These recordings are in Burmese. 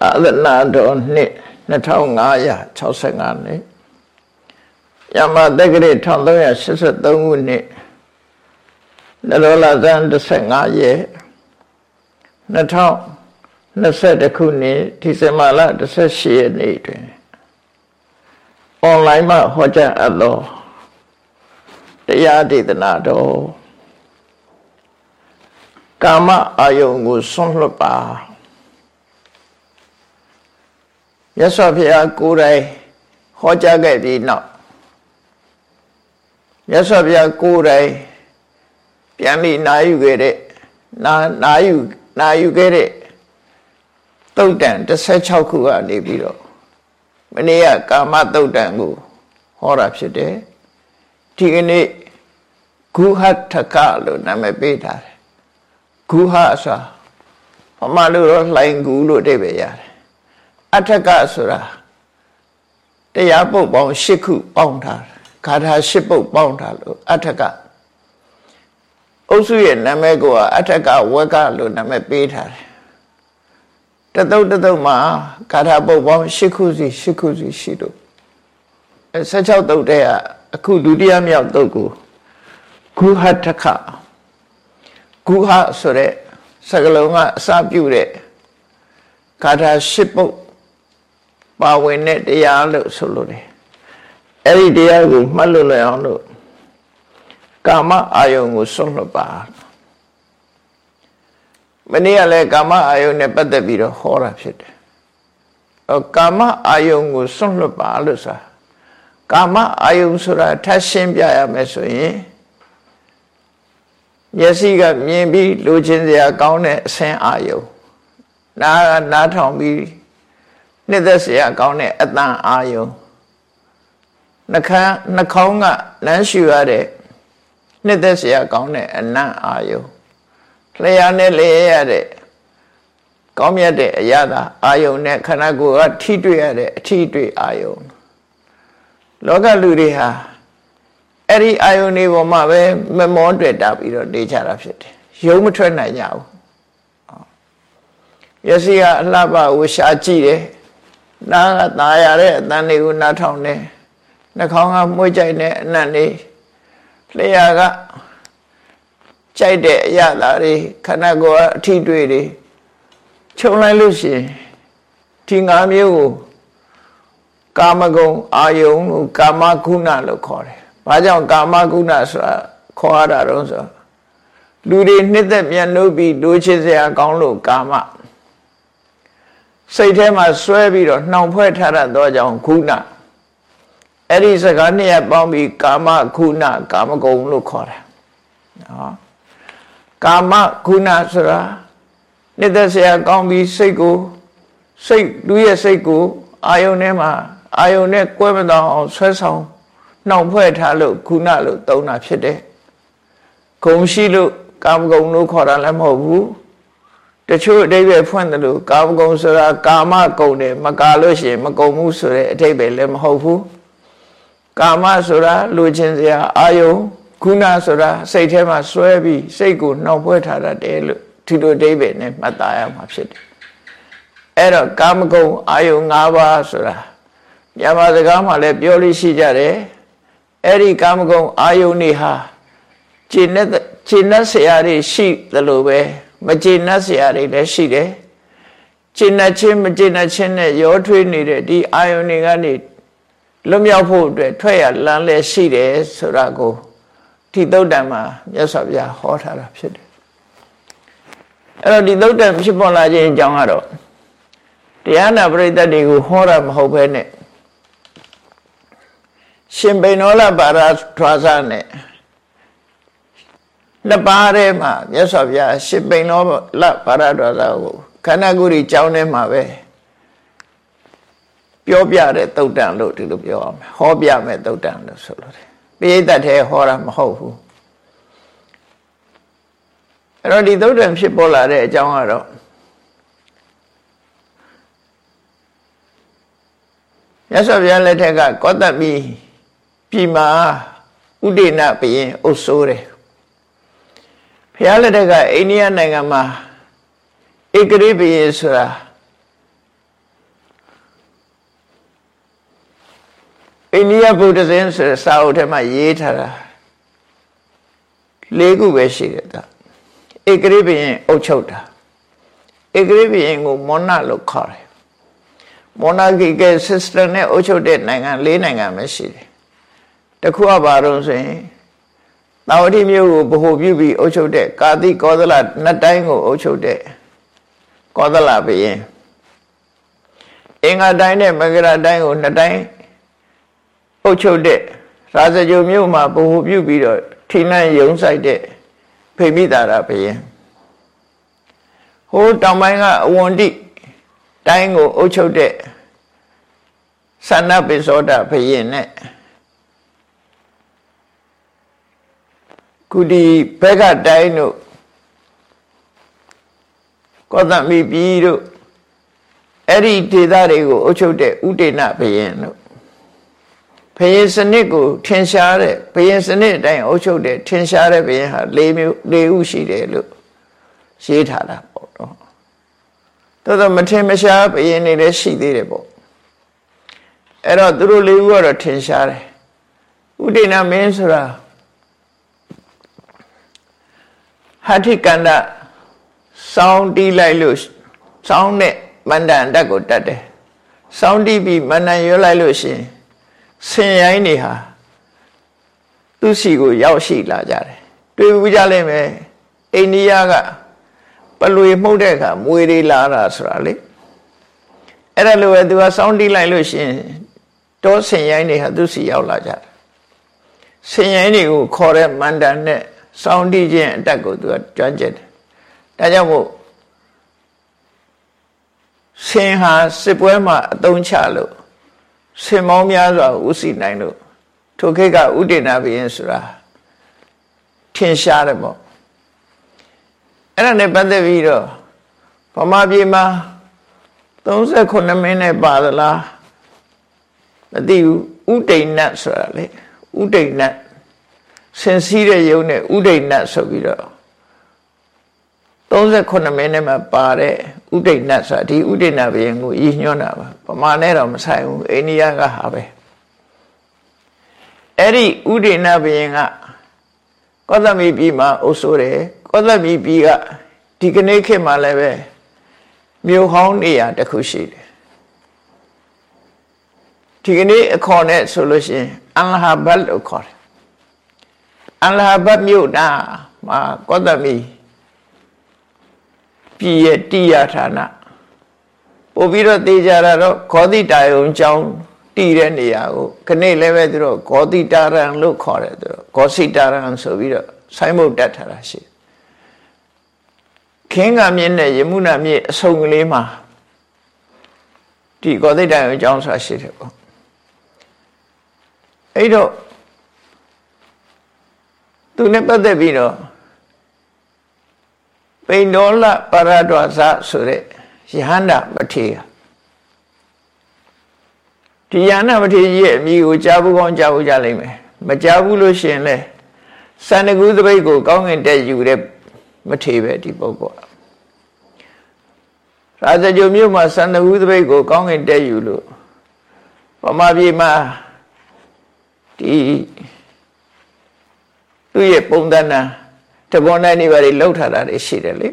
သာသနာတော်နှစ်2565နှစ်ယမတက္ကရာ1383ခုနှစ်နရောလာဇန်15ရက်2021ခုနှစ်ဒီဇင်ဘာလ18ရက်နေ့တွင်အွန်လိုင်းမှာဟောကြားအပ်သောတရားဒေသနာတော်ကာမအာယုံကိုဆွန့်လွတ်ပါ ရသော်ဖျားကိုယ်တိုင်ဟောကြားခဲ့ပြီးနောက်ရသော်ဖျားကိုယ်တိုင်ပြန်ပြီးနာယူခဲ့တဲ့နာနာယူနာယူခဲ့တဲ့တုတ်တန်16ခုကနေပြီးတော့မနေ့ကကာမတုတ်တန်ကိုဟောတာဖြစ်တယ်ဒီကနေ့ဂုဟထကလို့နာမည်ပေးထားတယ်ဂုဟဆိုဟောမှလို့တော့လှိုင်ကူလို့အဓိပ္ပာယ်ရတယ် အထက်ကဆိုတာတရားပုတ်ပေါင်း၈ခုပေါင်းထားဂါထာ၈ပုတ်ပေါင်းထားလို့အထက်ကအုပ်စုရဲ့နာမည်ကအထက်ကဝက်ကလို့နာမည်ပေးထားတယ်တသုတ်တသုတ်မှာဂါထာပုတ်ပေါင်း၈ခုစီ၈ခုစီရှိလို့16သုတ်တည်းကအခုဒုတိယမြောက်သုတ်ကိုဂုဟထခဂုဟဆိုတဲ့စကလုံးကအစပြုတဲ့ဂါထာ၈ပုတ် ပါဝင်တဲ့တရားလို့ဆိုလို့တယ်အဲ့ဒီတရားကိုမှတ်လို့လည်အောင်လို့ကာမအာယုံကိုစွန့်လွတ်ပါမနေ့ကလည်းကာမအာယုံနဲ့ပတ်သက်ပြီးတော့ဟောတာဖြစ်တယ်အော်ကာမအာယုံကိုစွန့်လွတ်ပါလို့ဆိုတာကာမအာယုံဆိုတာထပ်ရှင်းပြရမယ်ဆိုရင်မျက်စိကမြင်ပြီးလိုချင်စရာကောင်းတဲ့အဆင်းအာယုံနားနားထောင်ပြီး နှစ်သက်เสียကောင်းတဲ့အတန်အာယုံနှခမ်းနှခေါင်းကလမ်းရှူရတဲ့နှစ်သက်เสียကောင်းတဲ့အနံ့အာယုံလျှာနဲ့လေရတဲ့ကောင်းမြတ်တဲ့အရာသာအာယုံနဲ့ခန္ဓာကိုယ်ကထိတွေ့ရတဲ့အထိတွေ့အာယုံလောကလူတွေဟာအဲ့ဒီအာယုန်တွေပေါ်မှာပဲမမောတွေ့တာပြီးတော့နေကြတာဖြစ်တယ်ရုံမထွက်နိုင်ကြဘူးမျက်စိကအလှပဝရှာကြည့်တယ် နားကตาရတဲ့အတန်တွေကိုနားထောင်တယ်နှာခေါင်းကမှုကြိုက်တဲ့အနံ့တွေလျှာကကြိုက်တဲ့အရာတွေခန္ဓာကိုယ်အထိတွေ့တွေခြုံလိုက်လို့ရှိရင်ဒီငါးမျိုးကိုကာမဂုဏ်အာယုံလို့ကာမဂုဏလို့ခေါ်တယ်။ဘာကြောင့်ကာမဂုဏဆိုတာခေါ်ရတာတော့ဆိုလူတွေနှစ်သက်မြတ်နှုတ်ပြီးလိုချင်စရာကောင်းလို့ကာမ စိတ်ထဲမှာစွဲပြီးတော့နှောင်ဖွဲ့ထားတတ်ကြောင့်ခုနအဲ့ဒီစကားနှစ်ရပ်ပေါင်းပြီးကာမခုနကာမဂုဏ်လို့ခေါ်တယ်နော်ကာမခုနဆိုတာနှစ်သက်စရာကောင်းပြီးစိတ်ကိုစိတ်လူရဲ့စိတ်ကိုအာယုန်ထဲမှာအာယုန်နဲ့ကွဲမတော်အောင်ဆွဲဆောင်နှောင်ဖွဲ့ထားလို့ခုနလို့သုံးတာဖြစ်တယ်ဂုံရှိလို့ကာမဂုဏ်လို့ခေါ်တာလည်းမဟုတ်ဘူး တချို့အတိပ္ပယ်ဖွင့်တယ်လို့ကာမဂုဏ်ဆိုတာကာမဂုဏ်တယ်မကာလို့ရှိရင်မကုံဘူးဆိုတဲ့အတိပ္ပယ်လည်းမဟုတ်ဘူးကာမဆိုတာလူချင်းစရာအာယုံခုနဆိုတာစိတ်ထဲမှာစွဲပြီးစိတ်ကိုနှောင်ပွဲထားတတ်တယ်လို့ဒီလိုအတိပ္ပယ်နဲ့မှတ်သားရမှာဖြစ်တယ်အဲ့တော့ကာမဂုဏ်အာယုံ၅ပါးဆိုတာမြန်မာစကားမှာလည်းပြောလို့ရှိကြတယ်အဲ့ဒီကာမဂုဏ်အာယုန်တွေဟာခြေနဲ့ခြေနဲ့ဆရာတွေရှိသလိုပဲ မခြေနဲ့ဆရာတွေလည်းရှိတယ်ခြေနဲ့ချင်းမခြေနဲ့ချင်းနဲ့ရောထွေးနေတဲ့ဒီအာယုန်တွေကနေလွတ်မြောက်ဖို့အတွက်ထွက်ရလမ်းလည်းရှိတယ်ဆိုတာကိုဒီသုတ်တံမှာမြတ်စွာဘုရားဟောထားတာဖြစ်တယ်အဲ့တော့ဒီသုတ်တံဖြစ်ပေါ်လာခြင်းအကြောင်းကတော့တရားနာပရိသတ်တွေကိုဟောတာမဟုတ်ဘဲနဲ့ရှင်ဘိနောလပါရထွားစားနဲ့ နှစ်ပါးထဲမှာမြတ်စွာဘုရားရှင်ဘိနောလပါရထွားစားကိုခန္ဓာကိုယ်ကြီးကြောင်းထဲမှာပဲပြောပြတဲ့တုတ်တန်လို့ဒီလိုပြောအောင်ဟောပြမယ်တုတ်တန်လို့ဆိုလို့တယ်ပိဋကတ်ထဲဟောတာမဟုတ်ဘူးအဲ့တော့ဒီသုတ်တန်ဖြစ်ပေါ်လာတဲ့အကြောင်းကတော့မြတ်စွာဘုရားလက်ထက်ကကောတမီပြည်မှာဥဒိဏဘယင်အုပ်စိုးတယ် ဘုရားလက်ထက်ကအိန္ဒိယနိုင်ငံမှာဧကရိပယေဆိုတာအိန္ဒိယဗုဒ္ဓဇင်းဆိုတဲ့စာအုပ်ထဲမှာရေးထားတာလေးခုပဲရှိတယ်ကဧကရိပယေအုပ်ချုပ်တာဧကရိပယေကိုမောနလို့ခေါ်တယ်မောနာဂီကယ်စနစ်နဲ့အုပ်ချုပ်တဲ့နိုင်ငံ၄နိုင်ငံပဲရှိတယ်တခုကဘာလို့ဆိုရင် တာဝတိမြို့ကိုဗဟိုပြုပြီးအုပ်ချုပ်တဲ့ကာတိကောသလနှစ်တိုင်းကိုအုပ်ချုပ်တဲ့ကောသလဘယင်အင်္ဂါတိုင်းနဲ့မဂရတိုင်းကိုနှစ်တိုင်းအုပ်ချုပ်တဲ့ရာဇဂိုမြို့မှာဗဟိုပြုပြီးတော့ထိနှံယုံဆိုင်တဲ့ဖိမိတာရဘယင်ဟိုတောင်ပိုင်းကအဝန္တိတိုင်းကိုအုပ်ချုပ်တဲ့သန္နပိသောတာဘယင်နဲ့ ကုဒီဘက်ကတိုင်းတို့ကောသမီပြည်တို့အဲ့ဒီဒေသတွေကိုအုပ်ချုပ်တဲ့ဥဒေနဘယင်တို့ဘယင်စနစ်ကိုထင်ရှားတဲ့ဘယင်စနစ်အတိုင်းအုပ်ချုပ်တဲ့ထင်ရှားတဲ့ဘယင်ဟာ၄မျိုး၄ဥရှိတယ်လို့ရေးထားတာပေါ့တော့တော်တော်မထင်မရှားဘယင်တွေလည်းရှိသေးတယ်ပေါ့အဲ့တော့သူတို့၄ဦးကတော့ထင်ရှားတယ်ဥဒေနမင်းဆိုတာ ဟာတိကန္တစောင်းတီးလိုက်လို့စောင်းနဲ့မန္တန်တက်ကိုတက်တယ်စောင်းတီးပြီးမန္တန်ရွလိုက်လို့ရှင်ဆင်ရိုင်းတွေဟာသူစီကိုရောက်ရှိလာကြတယ်တွေ့ဘူးကြလိမ့်မယ်အိန္ဒိယကပလွေမှုတ်တဲ့အခါမွေတွေလာတာဆိုတာလေအဲ့ဒါလိုပဲသူကစောင်းတီးလိုက်လို့ရှင်တောဆင်ရိုင်းတွေဟာသူစီရောက်လာကြတယ်ဆင်ရိုင်းတွေကိုခေါ်တဲ့မန္တန်နဲ့ စောင်းတီးခြင်းအတက်ကိုသူကကြွမ်းကျက်တယ်ဒါကြောင့်မို့ဆင်ဟာစစ်ပွဲမှာအသုံးချလို့ဆင်မောင်းများစွာဥစီနိုင်လို့ထိုခေတ်ကဥဒေနာဘုရင်ဆိုတာထင်ရှားတယ်ပေါ့အဲ့ဒါနဲ့ပတ်သက်ပြီးတော့ဗမာပြည်မှာ39မင်းနဲ့ပါသလားမသိဘူးဥဒိဏတ်ဆိုတာလေဥဒိဏတ် ဆင်စည်းတဲ့ယုံနဲ့ဥဒိဏတ်ဆိုပြီးတော့38မိနစ်မှာပါတဲ့ဥဒိဏတ်ဆိုတာဒီဥဒိဏဘယင်ကိုရည်ညွှန်းတာပါပမာနဲ့တော့မဆိုင်ဘူးအိန္ဒိယကဟာပဲအဲ့ဒီဥဒိဏဘယင်ကကောသမီပြည်မှာအုပ်စိုးတယ်ကောသမီပြည်ကဒီကနေ့ခေတ်မှာလည်းပဲမြို့ဟောင်းနေရာတစ်ခုရှိတယ်ဒီကနေ့အခေါ်နဲ့ဆိုလို့ရှိရင်အလဟာဘတ်လို့ခေါ်တယ် အလဟာဘတ်မြို့နာမှာကောသမီပြည်ရဲ့တိယဌာနပို့ပြီးတော့တေကြတာတော့ခောတိတာယုံကျောင်းတည်တဲ့နေရာကိုခဏလည်းပဲသူတို့ဂောတိတာရံလို့ခေါ်တယ်သူတို့ဂောစိတာရံဆိုပြီးတော့ဆိုင်းမုတ်တက်ထားတာရှိခင်းကမြင့်နဲ့ယမုနာမြင့်အဆုံကလေးမှာဒီဂောတိတာယုံကျောင်းဆိုတာရှိတယ်ပေါ့အဲ့တော့ သူနဲ့ပတ်သက်ပြီးတော့ပိန်ဒေါလပရဒဝဇဆိုတဲ့ယဟန္တာမထေရဒီယဟန္တာမထေရရဲ့အမိကိုကြားဘူးကောင်းကြားဘူးကြလိမ့်မယ်မကြားဘူးလို့ရှင်လဲစန္ဒကူသပိတ်ကိုကောင်းငင်တက်ယူတဲ့မထေပဲဒီပုဂ္ဂိုလ်ရာဇဂုံမြို့မှာစန္ဒကူသပိတ်ကိုကောင်းငင်တက်ယူလို့ပမာပြည်မှာဒီ သူ့ရဲ့ပုံသဏ္ဍာန်တပွန်တိုင်းနေပါလေလှုပ်ထားတာတွေရှိတယ်လေ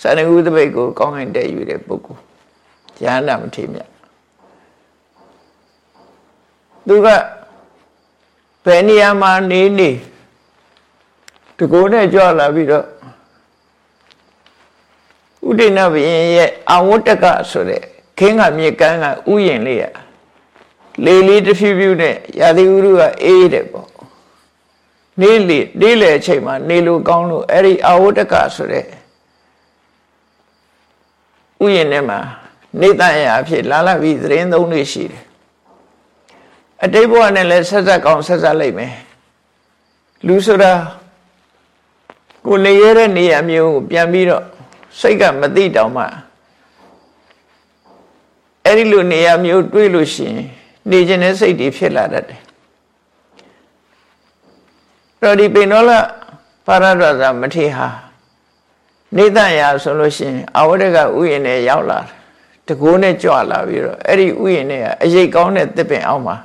စန္ဒကုသပိတ်ကိုကောင်းကင်တဲ့ယူတဲ့ပုဂ္ဂိုလ်ဉာဏ်နာမထေမြတ်သူကဘယ်နေရာမှာနေနေတကိုးနဲ့ကြွလာပြီးတော့ဥဒိဏဘယင်ရဲ့အဝတ္တကဆိုတဲ့ခင်းကမြေကမ်းကဥယျင်လေးရလေလေးတစ်ဖြူဖြူနဲ့ရာသီဥတုကအေးတယ်ပေါ့ နေလေနေလေအချိန်မှာနေလို့ကောင်းလို့အဲ့ဒီအဝတ္တကဆိုတဲ့ဥယျာဉ်ထဲမှာနေတန်ရအဖြစ်လာလာပြီးသတင်းသုံးတွေရှိတယ်အတိတ်ဘဝနဲ့လည်းဆက်ဆက်ကောင်းဆက်ဆက်လိုက်မယ်လူဆိုတာကိုနေရတဲ့နေရာမျိုးကိုပြန်ပြီးတော့စိတ်ကမသိတောင်မှအဲ့ဒီလိုနေရာမျိုးတွေးလို့ရှိရင်နေခြင်းတဲ့စိတ်တွေဖြစ်လာတတ်တယ် တော့ဒီပိဏောလပါရဒဇာမထေဟာနေတရာဆိုလို့ရှိရင်အဝရကဥယျာဉ်နဲ့ရောက်လာတကိုးနဲ့ကြွလာပြီးတော့အဲ့ဒီဥယျာဉ်နဲ့အရေးကောင်းတဲ့တစ်ပင်အောက်မှာ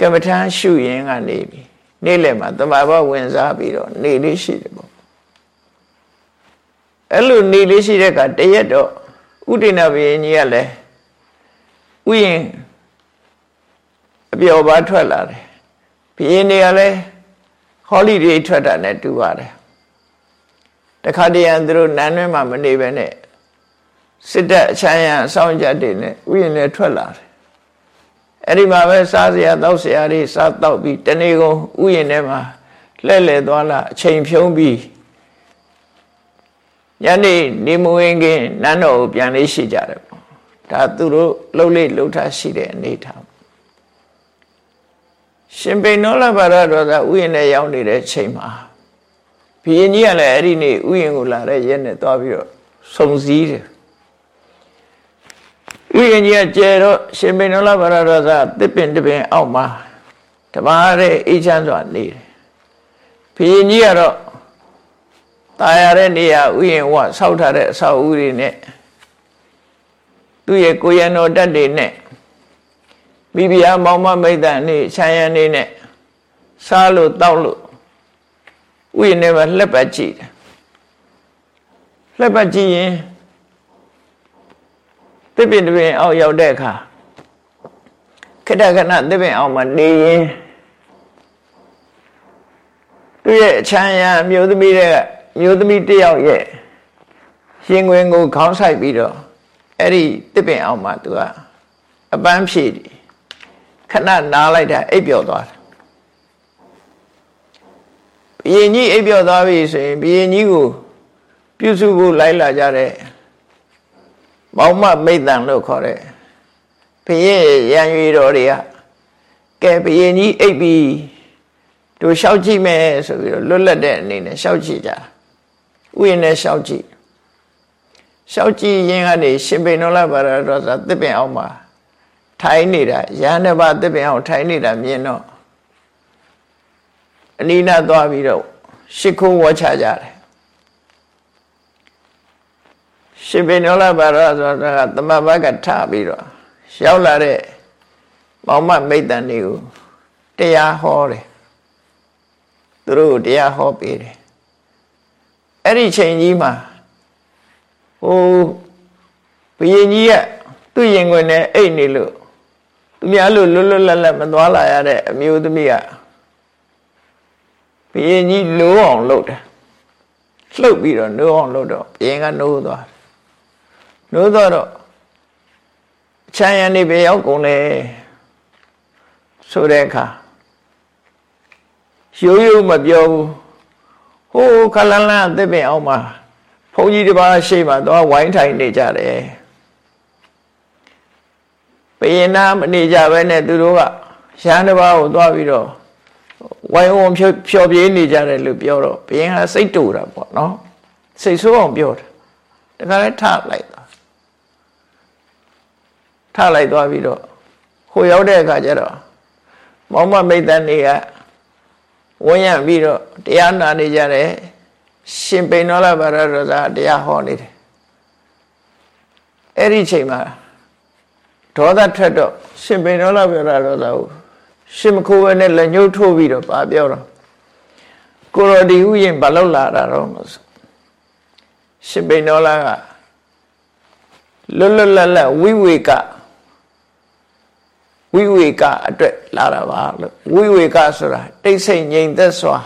ကမ္မထမ်းရှုရင်ကနေပြီနေ့လယ်မှာတမဘဝင်စားပြီးတော့နေလေးရှိတယ်ပေါ့အဲ့လိုနေလေးရှိတဲ့ကတရက်တော့ဥဒိဏဘယင်ကြီးကလည်းဥယျင်အပျော်ပါထွက်လာတယ်ဘယင်တွေကလည်း ဟောလီဒေးထွက်တာနဲ့တူပါတယ်တခါတည်းရန်သူတို့နန်းတွင်းမှာမနေပဲနဲ့စစ်တပ်အချမ်းရံအဆောင်ကြတွေနဲ့ဥယျာဉ်နဲ့ထွက်လာတယ်အဲ့ဒီမှာပဲစားစရာတောက်စရာတွေစားတောက်ပြီးတနေ့ကုန်ဥယျာဉ်ထဲမှာလှဲ့လှဲ့သွားလာအချိန်ဖြုံးပြီးညနေနေမဝင်ခင်နန်းတော်ကိုပြန်လေးရှိကြတယ်ပေါ့ဒါသူတို့လှုပ်လေလှုပ်ထားရှိတဲ့အနေထား ရှင်ပိနောလဘာရတော်သာဥယျာဉ်နဲ့ရောက်နေတဲ့ချိန်မှာဘုရင်ကြီးကလည်းအဲ့ဒီနေ့ဥယျာဉ်ကိုလာတဲ့ရက်နဲ့သွားပြီးတော့စုံစည်းတယ်ဥယျာဉ်ကြီးကကျဲတော့ရှင်ပိနောလဘာရတော်သာတစ်ပင်တစ်ပင်အောက်မှာတပါးတဲ့အေးချမ်းစွာနေတယ်ဘုရင်ကြီးကတော့ตายရတဲ့နေရာဥယျာဉ်ဝဆောက်ထားတဲ့အဆောက်အဦတွေနဲ့သူ့ရဲ့ကိုရံတော်တက်တွေနဲ့ မိဖုရားမောင်မမိတ်တန်နေခြံရံနေနဲ့စားလို့တောက်လို့ဥယျာဉ်ထဲမှာလှက်ပတ်ကြည့်တယ်လှက်ပတ်ကြည့်ရင်သစ်ပင်တပင်အောက်ရောက်တဲ့အခါခဏခဏသစ်ပင်အောက်မှာနေရင်သူ့ရဲ့အချမ်းရံမျိုးသမီးတဲ့မျိုးသမီးတယောက်ရဲ့ရှင်ခွင်ကိုခေါင်းဆိုင်ပြီးတော့အဲ့ဒီတစ်ပင်အောင်မှာသူကအပန်းဖြည့်တယ် ခဏနားလိုက်တာအိပ်ပျော်သွားတယ်ဘယင်ကြီးအိပ်ပျော်သွားပြီဆိုရင်ဘယင်ကြီးကိုပြုစုဖို့လိုက်လာကြတဲ့မောင်မမိတ်တန်လို့ခေါ်တဲ့ဘယင်ရံရွေတော်တွေကကဲဘယင်ကြီးအိပ်ပြီးတို့လျှောက်ကြည့်မယ်ဆိုပြီးတော့လွတ်လပ်တဲ့အနေနဲ့လျှောက်ကြည့်ကြဥယျာဉ်နဲ့လျှောက်ကြည့်လျှောက်ကြည့်ရင်းကနေရှင်ပိနောလဘာရတော်သာတစ်ပင်အောင်မှာ ထိုင်နေတာရဟန်းတစ်ပါးတစ်ပင်အောင်ထိုင်နေတာမြင်တော့အနိနာသွားပြီးတော့ရှ िख ိုးဝချကြတယ်ရှင်ပိနောလဘာရဆိုတာကသမဘကထပြီးတော့ရောက်လာတဲ့မောင်မမိတ်တန်တွေကိုတရားဟောတယ်သူတို့တရားဟောပေးတယ်အဲ့ဒီချိန်ကြီးမှာဟိုဘုရင်ကြီးကသူ့ရင်ခွင်နဲ့အိတ်နေလို့ သူများလို့လွတ်လွတ်လပ်လပ်မသွားလာရတဲ့အမျိုးသမီးကဘုရင်ကြီးလိုးအောင်လုပ်တယ်လှုပ်ပြီးတော့နိုးအောင်လုပ်တော့ဘုရင်ကနိုးသွားနိုးသွားတော့ချမ်းရံနေပဲရောက်ကုန်လေဆိုတဲ့အခါရိုးရိုးမပြောဘူးဟိုးခလန်းလန်းအသက်ပင်အောင်မှာဘုန်းကြီးတစ်ပါးရှေ့မှာတော့ဝိုင်းထိုင်နေကြတယ် ဘယင်နာမနေကြဘဲနဲ့သူတို့ကရဟန်းတစ်ပါးကိုသွားပြီးတော့ဝိုင်းဝန်းဖြောဖြောပြေးနေကြတယ်လို့ပြောတော့ဘယင်ကစိတ်တူတာပေါ့နော်စိတ်ဆိုးအောင်ပြောတာတခါလဲထလိုက်သွားထလိုက်သွားပြီးတော့ဟိုရောက်တဲ့အခါကျတော့မောင်မမိတ်တန်တွေကဝန်းရံပြီးတော့တရားနာနေကြတယ်ရှင်ပိနောလဘာရရဇာတရားဟောနေတယ်အဲ့ဒီချိန်မှာ ဒေါသထွက်တော့ရှင်ပိနောလဘာရရဇာကိုရှင်မခိုးဘဲနဲ့လက်ညှိုးထိုးပြီးတော့ပါပြောတော့ကိုရောဒီဥယျင်ဘာလို့လာတာတော့မဆိုရှင်ပိနောလကလွတ်လွတ်လပ်လပ်ဝိဝေကဝိဝေကအတွက်လာတာပါလို့ဝိဝေကဆိုတာတိတ်ဆိတ်ငြိမ်သက်စွာ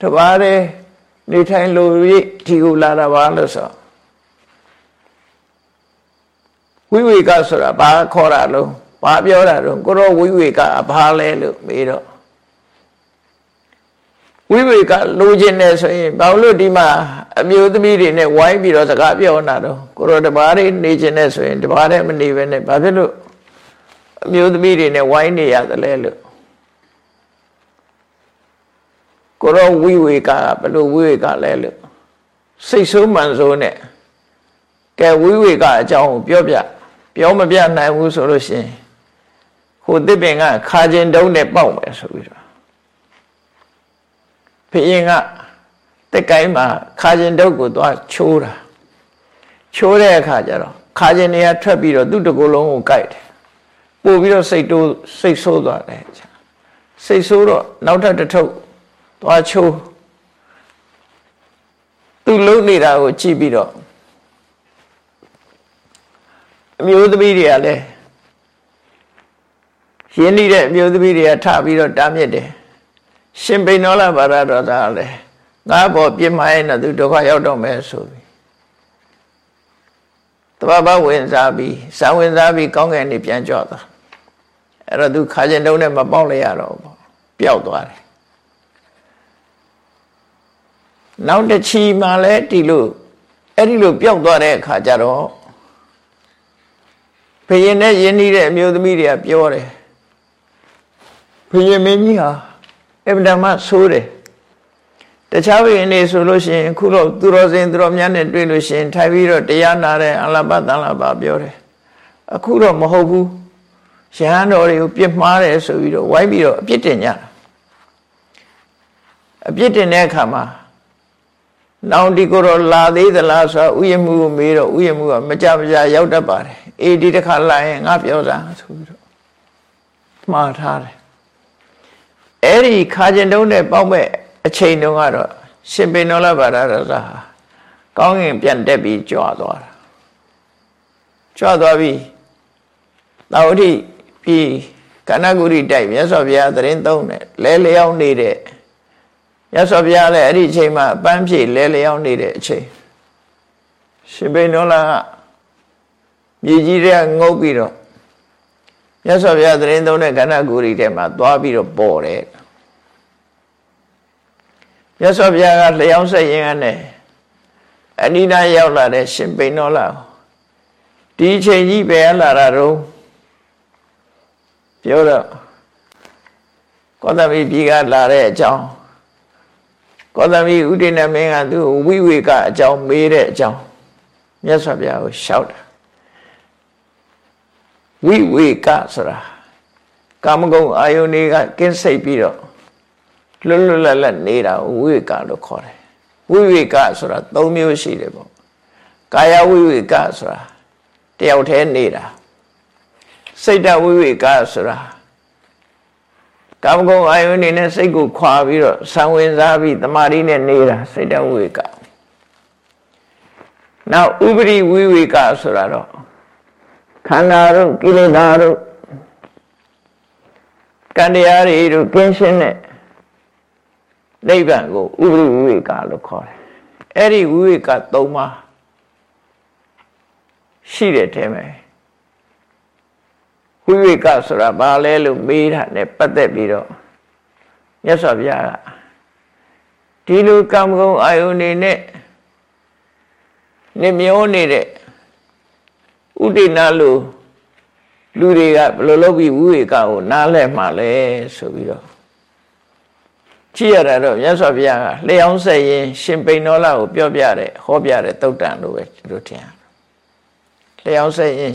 တပါးတည်းနေထိုင်လို့ရိဒီကိုလာတာပါလို့ဆို ဝိဝေကဆိုတာဘာခေါ်တာလို့ဘာပြောတာတော့ကိုရောဝိဝေကဘာလဲလို့မေးတော့ဝိဝေကလိုချင်တယ်ဆိုရင်ဘာလို့ဒီမှာအမျိုးသမီးတွေနဲ့ဝိုင်းပြီးတော့စကားပြောနေတာတော့ကိုရောတပါးတွေနေချင်တယ်ဆိုရင်တပါးတည်းမနေဘဲနဲ့ဘာဖြစ်လို့အမျိုးသမီးတွေနဲ့ဝိုင်းနေရတယ်လဲလို့ကိုရောဝိဝေကဘယ်လိုဝိဝေကလဲလို့စိတ်ဆိုးမှန်ဆိုးနဲ့ကဲဝိဝေကအကြောင်းကိုပြောပြ ပြောမပြနိုင်ဘူးဆိုလို့ရှိရင်ဟိုတစ်ပင်ကခါကျင်တုံးနဲ့ပေါက်မယ်ဆိုပြီးတော့ဖရင်ကတက်ကိုင်းမှာခါကျင်တုပ်ကိုသွားချိုးတာချိုးတဲ့အခါကျတော့ခါကျင်နေရထွက်ပြီးတော့သူ့တကူလုံးကိုကြိုက်တယ်ပို့ပြီးတော့စိတ်တိုးစိတ်ဆိုးသွားတယ်စိတ်ဆိုးတော့နောက်ထပ်တစ်ထုပ်သွားချိုးသူလုံနေတာကိုကြည့်ပြီးတော့ အမျိုးသမီးတွေကလည်းရင်းနှီးတဲ့အမျိုးသမီးတွေကထပြီးတော့တားမြစ်တယ်ရှင်ပိဏောလဘာရတော်သားလည်းငါဘောပြစ်မှားရင်တော့သူဒုက္ခရောက်တော့မယ်ဆိုပြီးတဘာဘဝင်စားပြီးဇံဝင်စားပြီးကောင်းကင်နေပြန်ကြွသွားအဲ့တော့သူခါကျင်တုံးနဲ့မပေါက်လိုက်ရတော့ဘူးပျောက်သွားတယ်နောက်တစ်ချီမှလည်းဒီလိုအဲ့ဒီလိုပျောက်သွားတဲ့အခါကျတော့ ဘယင်နဲ့ယဉ်နေတဲ့မျိုးသမီးတွေကပြောတယ်ဘယင်မင်းကြီးဟာအဗ္ဗဓမ္မဆိုးတယ်တခြားဘယင်တွေဆိုလို့ရှိရင်ခုတော့သူတော်စင်သူတော်များနဲ့တွေ့လို့ရှိရင်ထိုင်ပြီးတော့တရားနာတဲ့အလဘတန်လဘပြောတယ်အခုတော့မဟုတ်ဘူးရဟန်းတော်တွေကိုပြစ်မှားတယ်ဆိုပြီးတော့ဝိုင်းပြီးတော့အပြစ်တင်ကြတာအပြစ်တင်တဲ့အခါမှာနောင်ဒီကိုတော့လာသေးသလားဆိုတော့ဥယျမှုကိုမေးတော့ဥယျမှုကမကြမကြရောက်တတ်ပါတယ် အေးဒီတစ်ခါလာရင်ငါပြောစားဆိုပြီးတော့မှားထားတယ်အဲ့ဒီခါကျင်တုံးနဲ့ပေါက်မဲ့အချိန်တုန်းကတော့ရှင်ပင်တော်လာပါရရသာကောင်းကင်ပြန်တက်ပြီးကြွသွားတာကြွသွားပြီးသာဝတိပြီးကဏ္ဍဂုရိတိုက်မြတ်စွာဘုရားသတင်းသုံးတယ်လဲလျောင်းနေတဲ့မြတ်စွာဘုရားလည်းအဲ့ဒီအချိန်မှာအပန်းဖြေလဲလျောင်းနေတဲ့အချိန်ရှင်ဘိနောလာက မြေကြီးတွေကငုတ်ပြီးတော့မြတ်စွာဘုရားသတင်းသုံးတဲ့ကဏ္ဍဂုရိထဲမှာသွားပြီးတော့ပေါ်တယ်မြတ်စွာဘုရားကလျောင်းဆက်ရင်ကနေအနိနာရောက်လာတဲ့ရှင်ဘိနောလာဒီအချိန်ကြီးပဲလာတာတော့ပြောတော့ကောသမီပြည်ကလာတဲ့အကြောင်းကောသမီဥဒိဏမင်းကသူ့ဝိဝေကအကြောင်းမေးတဲ့အကြောင်းမြတ်စွာဘုရားကိုရှောက်တာ ဝိဝေကဆိုတာကာမဂုဏ်အာယုန်တွေကကင်းစိတ်ပြီးတော့လွတ်လွတ်လပ်လပ်နေတာဝိဝေကလို့ခေါ်တယ်ဝိဝေကဆိုတာ၃မျိုးရှိတယ်ပေါ့ကာယဝိဝေကဆိုတာတယောက်တည်းနေတာစိတ်တဝိဝေကဆိုတာကာမဂုဏ်အာယုန်နေနဲ့စိတ်ကိုခွာပြီးတော့ဆံဝင်စားပြီးတမာရီနဲ့နေတာစိတ်တဝိဝေကနောက်ဥပရိဝိဝေကဆိုတာတော့ ခန္ဓာတို့ကိလေသာတို့ကံတရားတွေတို့ကင်းရှင်းတဲ့နိဗ္ဗာန်ကိုဥပရိဝိဝေကလို့ခေါ်တယ်အဲ့ဒီဝိဝေက၃ပါးရှိတဲ့တဲမယ်ဝိဝေကဆိုတာဘာလဲလို့မေးတာနဲ့ပတ်သက်ပြီးတော့မြတ်စွာဘုရားကဒီလိုကံကုံအာယုန်နေနဲ့နေမျောနေတဲ့ ဥဒိနာလူလူတွေကဘယ်လိုလုပ်ပြီးဝိဝေကကိုနားလဲမှလဲဆိုပြီးတော့ကြည့်ရတာတော့မြတ်စွာဘုရားကလျှောင်းဆက်ရင် ရှင်ပိန်တော်လာကိုပြောပြတယ်ဟောပြတယ်တုတ်တန်လို့ပဲဒီလိုထင်ရလျှောင်းဆက်ရင်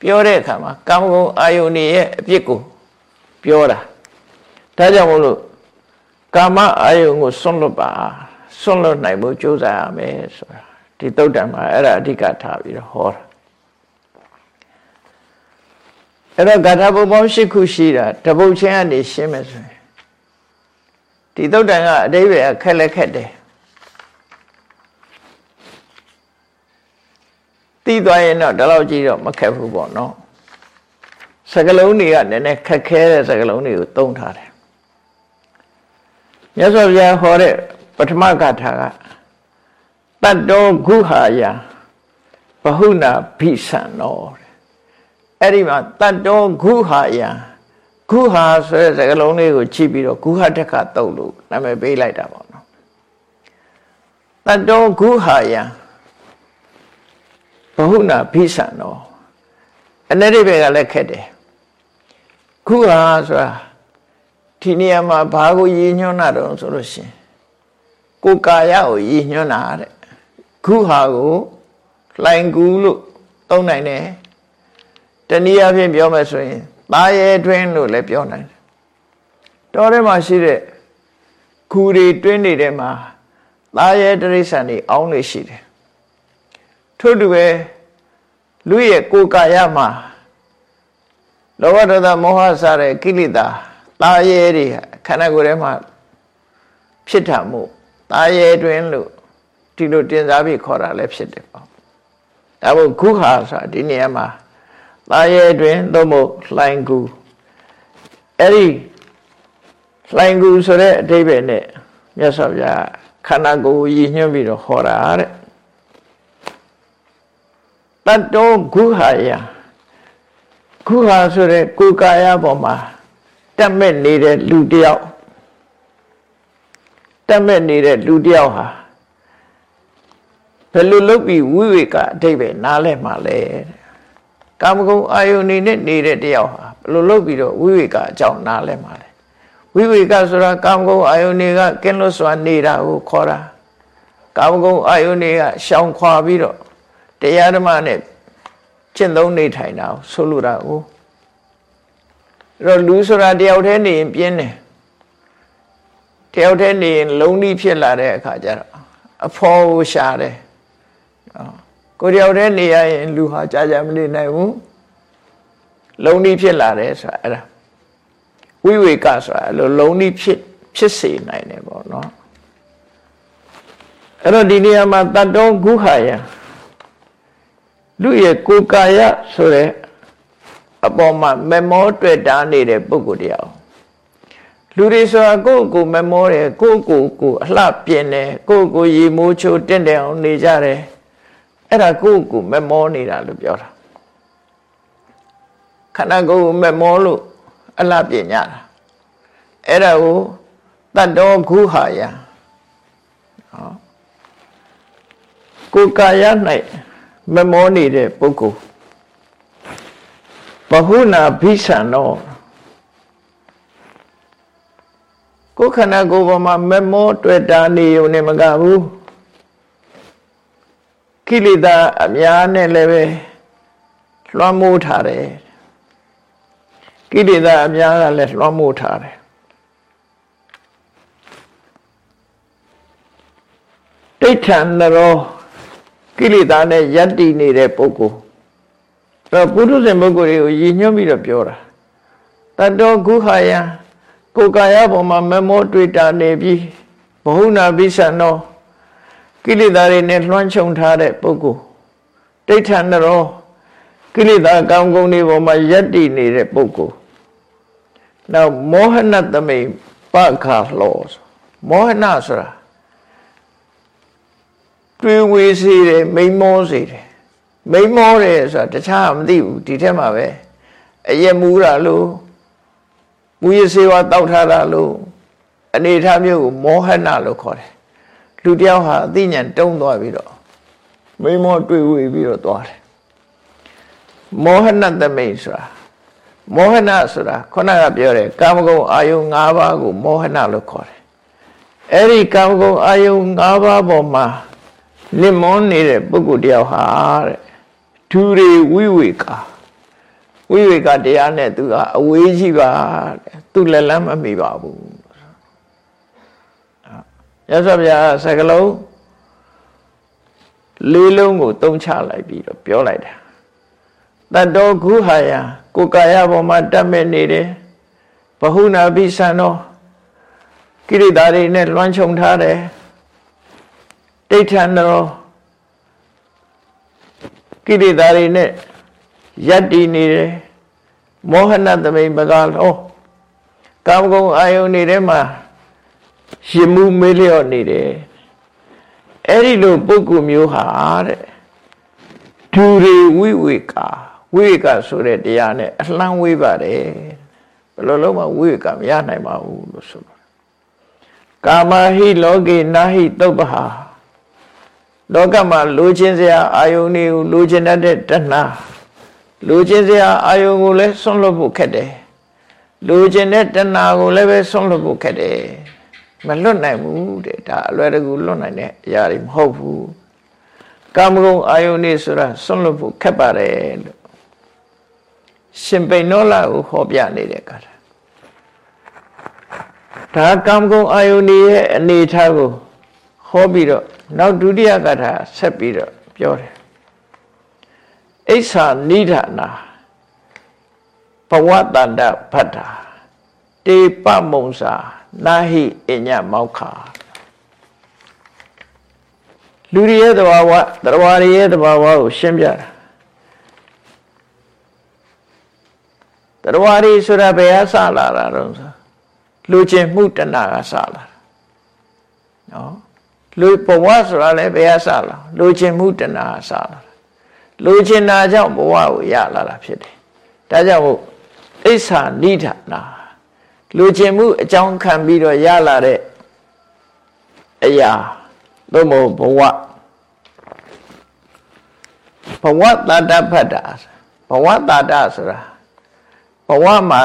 ပြောတဲ့အခါမှာကာမဂုဏ်အာယုန်ရဲ့အပြစ်ကိုပြောတာဒါကြောင့်မို့လို့ကာမအာယုန်ကိုစွန့်လွတ်ပါစွန့်လွတ်နိုင်ဖို့ကြိုးစားရမယ်ဆိုတာဒီတုတ်တံမှာအဲ့ဒါအဓိကထားပြီးတော့ဟောတာ အဲ့တော့ဂါထာဘုံပေါင်း၈ခုရှိတာတပုတ်ချင်းကနေရှင်းမယ်ဆိုရင်ဒီတုတ်တံကအတိပ္ပယ်ခက်လက်ခက်တယ်တီးသွားရင်တော့ဒီလောက်ကြီးတော့မခက်ဘူးပေါ့နော်စကလုံးတွေကနည်းနည်းခက်ခဲတဲ့စကလုံးတွေကိုသုံးထားတယ်မြတ်စွာဘုရားဟောတဲ့ပထမကထာကတတ္တောဂုဟာယဘဟုနာဘိဆံနော အဲ့ဒီမှာတတ္တောဂုဟာယဂုဟာဆိုတဲ့စကလုံးလေးကိုကြည့်ပြီးတော့ဂုဟတက္ကတုတ်လို့နာမည်ပေးလိုက်တာပေါ့နော်တတ္တောဂုဟာယဘဟုနာဘိဆံနောအနရိဘေကလည်းခက်တယ်ခုဟာဆိုတာဒီနေရာမှာဘာကိုရည်ညွှန်းတာတော့ဆိုလို့ရှင်ကိုကာယကိုရည်ညွှန်းတာတဲ့ခုဟာကိုလှိုင်ကူးလို့သုံးနိုင်တယ် တနည်းအားဖြင့်ပြောမယ်ဆိုရင်သားရဲတွင်းလို့လည်းပြောနိုင်တယ်တော်ထဲမှာရှိတဲ့ခူတွေတွင်းနေတဲ့မှာသားရဲတရိစ္ဆာန်တွေအောင်းနေရှိတယ်ထို့တူပဲလူရဲ့ကိုယ်ကာယမှာလောဘဒေါသမောဟစတဲ့ကိလေသာသားရဲတွေခန္ဓာကိုယ်ထဲမှာဖြစ်တာမို့သားရဲတွင်လို့ဒီလိုတင်စားပြီးခေါ်တာလည်းဖြစ်တယ်ပေါ့ဒါမို့ခုဟာဆိုတာဒီနေရာမှာ သားရဲတွင်သို့မဟုတ်လှိုင်ကူအဲ့ဒီလှိုင်ကူဆိုတဲ့အဓိပ္ပာယ်နဲ့မြတ်စွာဘုရားခန္ဓာကိုယ်ရည်ညွှန်းပြီးတော့ဟောတာတဲ့တတ္တောဂုဟာယဂုဟာဆိုတဲ့ကိုယ်ကာယပေါ်မှာတက်မဲ့နေတဲ့လူတယောက်တက်မဲ့နေတဲ့လူတယောက်ဟာဘယ်လိုလုပ်ပြီးဝိဝေကအတိတ်ပဲနားလဲမှာလဲ ကာမဂုဏ်အာယုန်နေနဲ့နေတဲ့တယောက်ဟာဘယ်လိုလုပ်ပြီးတော့ဝိဝေကအကြောင်းနားလဲမှာလဲဝိဝေကဆိုတာကာမဂုဏ်အာယုန်တွေကကင်းလွတ်စွာနေတာကိုခေါ်တာကာမဂုဏ်အာယုန်တွေကရှောင်ခွာပြီးတော့တရားဓမ္မနဲ့ကျင့်သုံးနေထိုင်တာကိုဆိုလိုတာကိုအဲ့တော့လူဆိုတာတယောက်တည်းနေရင်ပြင်းတယ်တယောက်တည်းနေရင်လုံးနှီးဖြစ်လာတဲ့အခါကျတော့အဖော်ကိုရှာတယ် ကိုတယောက်တည်းနေရရင်လူဟာကြာကြာမနေနိုင်ဘူးလုံးနှီးဖြစ်လာတယ်ဆိုတာအဲ့ဒါဝိဝေကဆိုတာအဲ့လိုလုံးနှီးဖြစ်ဖြစ်စေနိုင်တယ်ပေါ့နော်အဲ့တော့ဒီနေရာမှာတတ္တောဂုဟာယလူရဲ့ကိုယ်ကာယဆိုတဲ့အပေါ်မှာမမောတွေ့တာနေတဲ့ပုဂ္ဂိုလ်တရားလူတွေဆိုတာကိုယ့်ကိုယ်မမောတယ်ကိုယ့်ကိုယ်ကိုအလှပြင်းတယ်ကိုယ့်ကိုယ်ရေမိုးချိုးတင့်တယ်အောင်နေကြတယ် အဲ့ဒါကိုယ့်ကိုယ်မမောနေတာလို့ပြောတာခန္ဓာကိုယ်မမောလို့အလှပြင်းကြတာအဲ့ဒါကိုတတ္တောဂုဟာယဟောကိုယ်ကာယ၌မမောနေတဲ့ပုဂ္ဂိုလ်ဘဟုနာဘိဆံတော့ကိုယ်ခန္ဓာကိုယ်ပေါ်မှာမမောတွေ့တာနေုံနဲ့မကဘူး ကိလေသာအများနဲ့လည်းပဲလွှမ်းမိုးထားတယ်ကိလေသာအများကလည်းလွှမ်းမိုးထားတယ်တိဋ္ဌံနရောကိလေသာနဲ့ယက်တည်နေတဲ့ပုဂ္ဂိုလ်အဲပုထုဇဉ်ပုဂ္ဂိုလ်တွေကိုရည်ညွှန်းပြီးတော့ပြောတာတတောဂုဟာယကိုယ်ကာယပေါ်မှာမမောတွေ့တာနေပြီးဘဟုနာပိသနော ကိလေသာတွေနဲ့လွှမ်းခြုံထားတဲ့ပုဂ္ဂိုလ်တိဋ္ဌံရောကိလေသာကောင်းကုန်းတွေပေါ်မှာယက်တည်နေတဲ့ပုဂ္ဂိုလ်နောက်မောဟနသမိပခါလောမောဟနဆိုတာတွေးဝေးစေတယ်မိန်မောစေတယ်မိန်မောတယ်ဆိုတာတခြားမသိဘူးဒီထက်မှာပဲအယက်မူးတာလို့မူရစေဝါတောက်ထားတာလို့အနေထားမျိုးကိုမောဟနလို့ခေါ်တယ် လူတယောက်ဟာအသိဉာဏ်တုံးသွားပြီးတော့မိန်မောတွေးဝေးပြီးတော့သွားတယ်မောဟနသမိတ်ဆိုတာမောဟနဆိုတာခုနကပြောတယ်ကာမဂုဏ်အာယုံ၅ပါးကိုမောဟနလို့ခေါ်တယ်အဲ့ဒီကာမဂုဏ်အာယုံ၅ပါးပေါ်မှာလင်မွန်းနေတဲ့ပုဂ္ဂိုလ်တယောက်ဟာတဲ့ဒူရီဝိဝေကာဝိဝေကတရားနဲ့သူကအဝေးကြီးပါတဲ့သူလက်လန်းမမိပါဘူး ရသော်ဗျာစကလုံးလေးလုံးကိုတုံးချလိုက်ပြီးတော့ပြောလိုက်တာတတ္တောခုဟာယကိုကာယပေါ်မှာတတ်မဲ့နေတယ်ဘဟုနာပိသံသောကိရိတာတွေနဲ့လွှမ်းခြုံထားတယ်ဒိဋ္ဌံတော်ကိလေသာတွေနဲ့ယက်တည်နေတယ်မောဟနသမိန်ပကလောကာမဂုဏ်အာယုန်တွေထဲမှာ ရှင်မှုမေးလျော့နေတယ်အဲ့ဒီလိုပုဂ္ဂိုလ်မျိုးဟာတဲ့ဒူရီဝိဝေကာဝိဝေကဆိုတဲ့တရားနဲ့အလှမ်းဝေးပါတယ်ဘယ်လိုလုံးမဝိဝေကမရနိုင်ပါဘူးလို့ဆိုတော့ကာမဟိလောကေနာဟိတုပ္ပဟာလောကမှာလိုချင်စရာအာယုန်တွေကိုလိုချင်တတ်တဲ့တဏှာလိုချင်စရာအာယုန်ကိုလည်းဆွန့်လွတ်ဖို့ခက်တယ်လိုချင်တဲ့တဏှာကိုလည်းပဲဆွန့်လွတ်ဖို့ခက်တယ် မလွတ်နိုင်ဘူးတဲ့ဒါအလွယ်တကူလွတ်နိုင်တဲ့အရာတွေမဟုတ်ဘူးကာမဂုဏ်အာယုန်တွေဆိုတာဆွန့်လွတ်ဖို့ခက်ပါတယ်လို့ရှင်ပိဏောလကိုဟောပြနေတဲ့ကာတာဒါကာမဂုဏ်အာယုန်တွေရဲ့အနေအထားကိုဟောပြီးတော့နောက်ဒုတိယကထာဆက်ပြီးတော့ပြောတယ်အိဋ္ဌာနိဒာနာဘဝတန္တဖတ်တာတတေပမုံစာ နာဟိအညမောက္ခလူတွေရဲ့သဘာဝတရားတွေရဲ့သဘာဝကိုရှင်းပြတာတရားတွေဆိုတာဘယ်ဟာစလာတာတော့ဆိုလူချင်းမှုတဏှာကစလာတာနော်လူဘဝဆိုတာလည်းဘယ်ဟာစလာလူချင်းမှုတဏှာကစလာတာလူချင်းနာကြောင့်ဘဝကိုရလာတာဖြစ်တယ်ဒါကြောင့်မို့အိဋ္ဌာနိဒာနာ လူချင်းမှုအကြောင်းခံပြီးတော့ရလာတဲ့အရာသို့မဟုတ်ဘဝဘဝတတ္တဖတ်တာဘဝတတ္တဆိုတာဘဝမှာ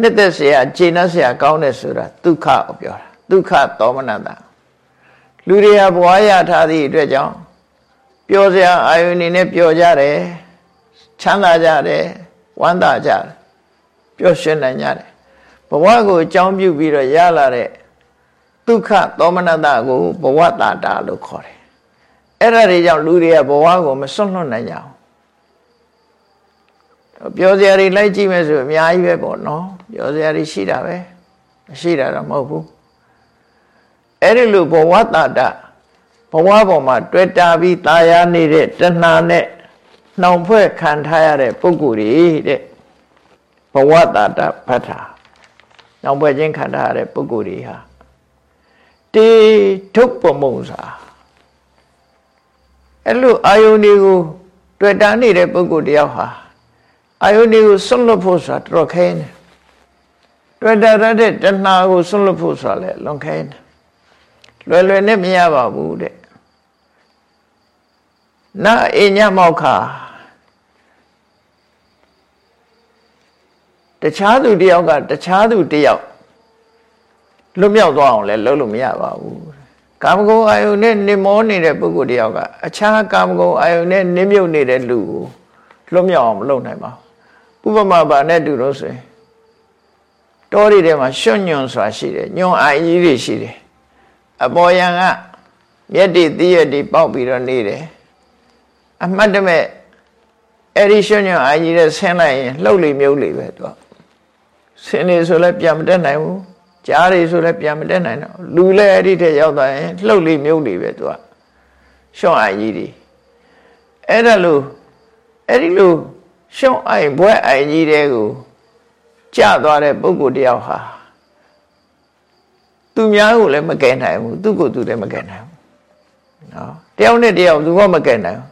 နှစ်သက်เสียခြေနှက်เสียကောင်းတယ်ဆိုတာဒုက္ခကိုပြောတာဒုက္ခသောမနတလူတွေကဘဝရထားသည့်အတွက်ကြောင့်ပျော်စရာအာယုန်နေနဲ့ပျော်ကြတယ်ချမ်းသာကြတယ်ဝမ်းသာကြတယ်ပျော်ရွှင်နိုင်ကြတယ် ဘဝကိုအကြောင်းပြုပြီးတော့ရလာတဲ့ဒုက္ခသောမနတကိုဘဝတာတာလို့ခေါ်တယ်အဲ့ဒါတွေကြောင့်လူတွေကဘဝကိုမစွန့်လွတ်နိုင်ကြဘူးပြောစရာတွေလိုက်ကြည့်မယ်ဆိုအများကြီးပဲပေါ့နော်ပြောစရာတွေရှိတာပဲမရှိတာတော့မဟုတ်ဘူးအဲ့ဒီလိုဘဝတာတာဘဝပေါ်မှာတွေ့တာပြီးตายာနေတဲ့တဏှာနဲ့နှောင်ဖွဲ့ခံထားရတဲ့ပုဂ္ဂိုလ်တွေတဲ့ဘဝတာတာဖတ်တာ နှောင်ဖွဲ့ခြင်းခံထားရတဲ့ပုဂ္ဂိုလ်တွေဟာတေထုတ်ပမုံစာအဲ့လိုအာယုန်တွေကိုတွေ့တာနေတဲ့ပုဂ္ဂိုလ်တယောက်ဟာအာယုန်တွေကိုဆွန့်လွတ်ဖို့ဆိုတာတော်တော်ခဲနေတွေ့တာရတဲ့တဏှာကိုဆွန့်လွတ်ဖို့ဆိုတာလည်းလွန်ခဲနေလွယ်လွယ်နဲ့မရပါဘူးတဲ့နာအညမောက်ခ တခြားသူတယောက်ကတခြားသူတယောက်လွတ်မြောက်သွားအောင်လည်းလုပ်လို့မရပါဘူးကာမဂုဏ်အာယုန်နဲ့နေမောနေတဲ့ပုဂ္ဂိုလ်တယောက်ကအခြားကာမဂုဏ်အာယုန်နဲ့နင်းမြုပ်နေတဲ့လူကိုလွတ်မြောက်အောင်မလုပ်နိုင်ပါဘူးဥပမာပါနဲ့တူလို့ဆိုရင်တောတွေထဲမှာရွှွညွန်စွာရှိတယ်ညွန်အိုင်ကြီးတွေရှိတယ်အပေါ်ယံကမျက်တိသီးရတိပေါက်ပြီးတော့နေတယ်အမှတ်တမဲ့အဲ့ဒီရွှွညွန်အိုင်ကြီးတဲ့ဆင်းလိုက်ရင်လှုပ်လေမြုပ်လေပဲသူက ဆင်းနေဆိုလည်းပြန်မတက်နိုင်ဘူးကြားတွေဆိုလည်းပြန်မတက်နိုင်တော့လူလည်းအဲ့ဒီထက်ရောက်သွားရင်လှုပ်လေမြုပ်လေပဲသူကရွှွန်အိုင်ကြီးတွေအဲ့ဒါလို့အဲ့ဒီလိုရွှွန်အိုင်ဘွဲအိုင်ကြီးတဲ့ကိုကြသွားတဲ့ပုဂ္ဂိုလ်တယောက်ဟာသူများကိုလည်းမကယ်နိုင်ဘူးသူ့ကိုယ်သူလည်းမကယ်နိုင်ဘူးနော်တယောက်နဲ့တယောက်သူကမကယ်နိုင်ဘူး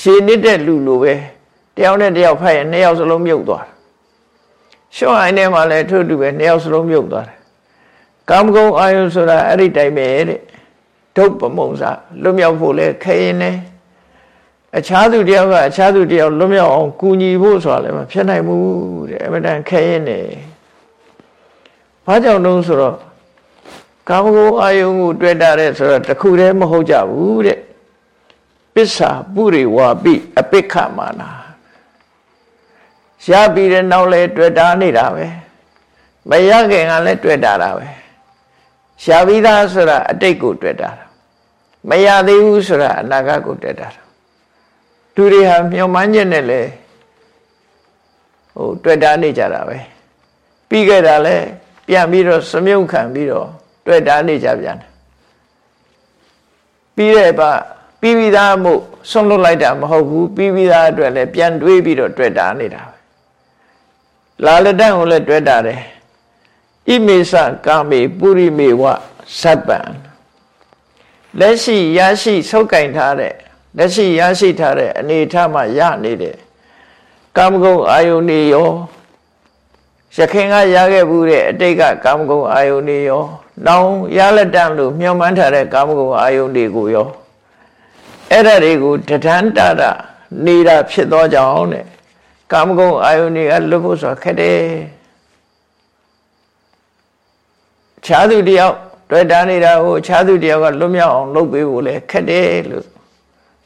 ရှည်နေတဲ့လူလိုပဲတယောက်နဲ့တယောက်ဖတ်ရင်နှစ်ယောက်စလုံးမြုပ်သွားတယ် ရှော့အိုင်းထဲမှာလည်းထို့တူပဲနှစ်ယောက်စလုံးမြုပ်သွားတယ်ကာမဂုဏ်အာယုဆိုတာအဲ့ဒီတိုင်းပဲတဲ့ဒုတ်ပမုံစာလွတ်မြောက်ဖို့လဲခရင်နေအခြားသူတယောက်ကအခြားသူတယောက်လွတ်မြောက်အောင်ကူညီဖို့ဆိုတာလည်းမဖြစ်နိုင်ဘူးတဲ့အမတန်ခရင်နေဘာကြောင့်လို့ဆိုတော့ကာမဂုဏ်အာယုကိုတွေ့တာတဲ့ဆိုတော့တခုတည်းမဟုတ်ကြဘူးတဲ့ပစ္စာပုရိဝါပိအပိခမာနာ ရပြီးတဲ့နောက်လဲတွေ့တာနေတာပဲမရခင်ကလည်းတွေ့တာတာပဲရှားပြီးသားဆိုတာအတိတ်ကိုတွေ့တာမရသေးဘူးဆိုတာအနာဂတ်ကိုတွေ့တာသူတွေဟာမျောမှန်းချက်နဲ့လေဟိုတွေ့တာနေကြတာပဲပြီးခဲ့တာလဲပြန်ပြီးတော့စမြုပ်ခံပြီးတော့တွေ့တာနေကြပြန်တယ်ပြီးတဲ့ပါပြီးပြီးသားမှုဆုံးလွတ်လိုက်တာမဟုတ်ဘူးပြီးပြီးသားအတွက်လည်းပြန်တွေးပြီးတော့တွေ့တာနေတာပဲ လာလက်တန်းကိုလည်းတွေ့တာတယ်ဣမေသကာမေပုရိမေဝသဗ္ဗံလက်ရှိရရှိဆုပ်ကင်ထားတဲ့လက်ရှိရရှိထားတဲ့အနေအထားမှာရနေတဲ့ကာမဂုဏ်အာယုန်နေရောရခင်ကရခဲ့ဘူးတဲ့အတိတ်ကကာမဂုဏ်အာယုန်နေရောနောင်ရလက်တန်လို့မျှော်မှန်းထားတဲ့ကာမဂုဏ်အာယုန်တွေကိုရောအဲ့ဒါတွေကိုတထန်တာတာနေတာဖြစ်သောကြောင့်တဲ့ ကာမဂုဏ်အာယုန်တွေကလွတ်ဖို့ဆိုခက်တယ်ခြားသူတယောက်တွေ့တာနေတာကိုခြားသူတယောက်ကလွတ်မြောက်အောင်လုပ်ပေးဖို့လဲခက်တယ်လို့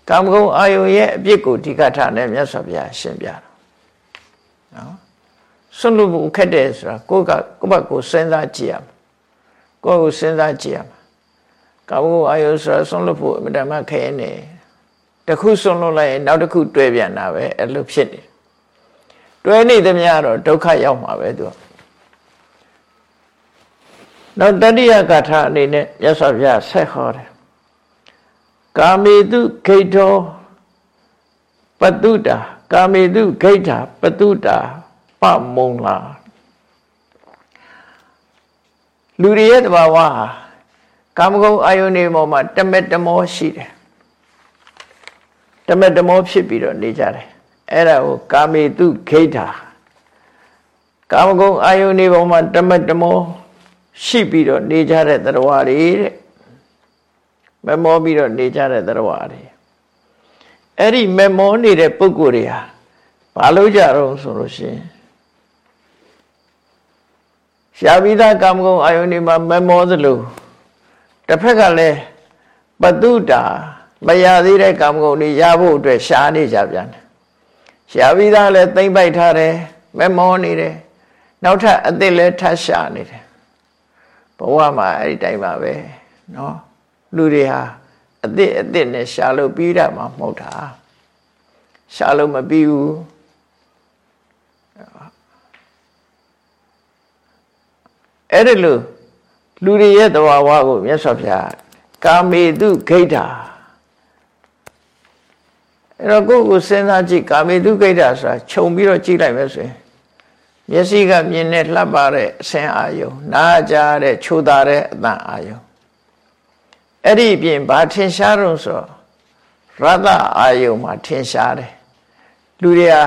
ကာမဂုဏ်အာယုန်ရဲ့အပြစ်ကိုဒီကထာနဲ့မြတ်စွာဘုရားရှင်းပြတာနော်ဆွလွတ်ဖို့ခက်တယ်ဆိုတာကိုယ်ကကိုယ့်ဘက်ကိုစဉ်းစားကြည့်ရမှာကိုယ့်ကိုစဉ်းစားကြည့်ရမှာကာမဂုဏ်အာယုန်ဆိုတာဆွလွတ်ဖို့အမြဲတမ်းခဲနေတခုဆွလွတ်လိုက်ရင်နောက်တစ်ခုတွဲပြန်တာပဲအဲ့လိုဖြစ်နေတွဲ နေသမျှတော့ဒုက္ခရောက်မှာပဲသူကနောက်တတိယကထာအနေနဲ့မြတ်စွာဘုရားဆက်ဟောတယ်ကာမေတုခိတောပတုတာကာမေတုခိတာပတုတာပမုံလာလူတွေရဲ့တဘာဝဟာကာမဂုဏ်အာယုန်တွေပေါ်မှာတမက်တမောရှိတယ်တမက်တမောဖြစ်ပြီးတော့နေကြတယ် အဲ့ဒါကိုကာမေတုခိတာကာမဂုဏ်အာယုန်တွေပေါ်မှာတမက်တမောရှိပြီးတော့နေကြတဲ့တရားတွေတဲ့မမောပြီးတော့နေကြတဲ့တရားတွေအဲ့ဒီမမောနေတဲ့ပုဂ္ဂိုလ်တွေဟာဘာလို့ကြတော့ဆိုလို့ရှိရင်ရှားပြီးသားကာမဂုဏ်အာယုန်တွေမှာမမောသလိုတစ်ဖက်ကလည်းပတုတာမရသေးတဲ့ကာမဂုဏ်တွေရဖို့အတွက်ရှားနေကြပြန်တယ် ရှားပြီးသားလည်းသိမ့်ပိုက်ထားတယ်မမောနေတယ်နောက်ထပ်အစ်စ်လည်းထပ်ရှားနေတယ်ဘဝမှာအဲ့ဒီတိုင်းပါပဲเนาะလူတွေဟာအစ်စ်အစ်စ်နဲ့ရှားလို့ပြီးတာမှမဟုတ်တာရှားလို့မပြီးဘူးအဲ့ဒီလိုလူတွေရဲ့တဘာဝကိုမြတ်စွာဘုရားကာမေတုဂိဋ္ဌာ အဲ့တော့ကိုယ့်ကိုစဉ်းစားကြည့်ကာမေတုဂိဋ္ဌာဆိုတာခြုံပြီးတော့ကြည့်လိုက်မယ်ဆိုရင်မျက်စိကမြင်တဲ့လှပတဲ့အဆင်းအာယုံနားကြားတဲ့ချိုးသားတဲ့အတန်အာယုံအဲ့ဒီအပြင်ဘာထင်ရှားတော့ဆိုရတ္တအာယုံမှာထင်ရှားတယ်လူတွေဟာ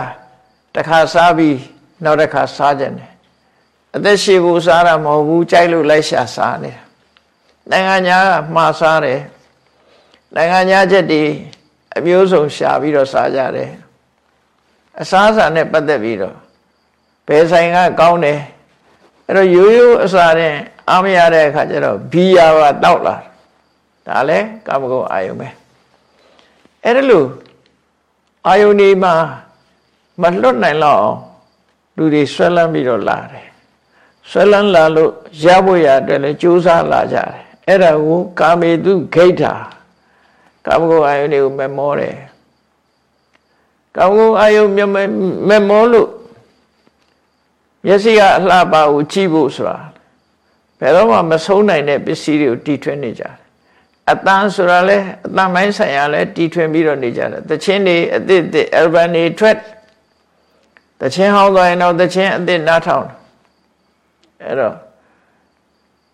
တစ်ခါစားပြီးနောက်တစ်ခါစားကြတယ်အသက်ရှည်ဖို့စားတာမဟုတ်ဘူးကြိုက်လို့လိုက်ရှာစားနေတာနိုင်ငံညာကမှားစားတယ်နိုင်ငံညာချက်တွေ အမျိုးစုံရှာပြီးတော့စားကြတယ်အစားအစာနဲ့ပတ်သက်ပြီးတော့ဘယ်ဆိုင်ကကောင်းတယ်အဲ့တော့ရိုးရိုးအစာနဲ့အားမရတဲ့အခါကျတော့ဘီယာကတောက်လာဒါလည်းကာမဂုဏ်အာယုံပဲအဲ့ဒါလို့အာယုန်ဒီမှာမလွတ်နိုင်တော့လူတွေဆွဲလန်းပြီးတော့လာတယ်ဆွဲလန်းလာလို့ရဖို့ရအတွက်လည်းကြိုးစားလာကြတယ်အဲ့ဒါကိုကာမေတုဂိဋ္ဌာ ကာမဂုဏ်အာယုန်တွေကိုမမောတယ်ကာမဂုဏ်အာယုန်မမောလို့မျက်စိကအလှပါကိုကြည့်ဖို့ဆိုတာဘယ်တော့မှမဆုံးနိုင်တဲ့ပစ္စည်းတွေကိုတီထွင်နေကြတယ်အတန်ဆိုတာလဲအတန်ပိုင်းဆိုင်ရာလဲတီထွင်ပြီးတော့နေကြတယ်တချင်းတွေအသစ်အသစ် urban တွေထွက်တချင်းဟောင်းသွားရင်တော့တချင်းအသစ်နားထောင်အဲ့တော့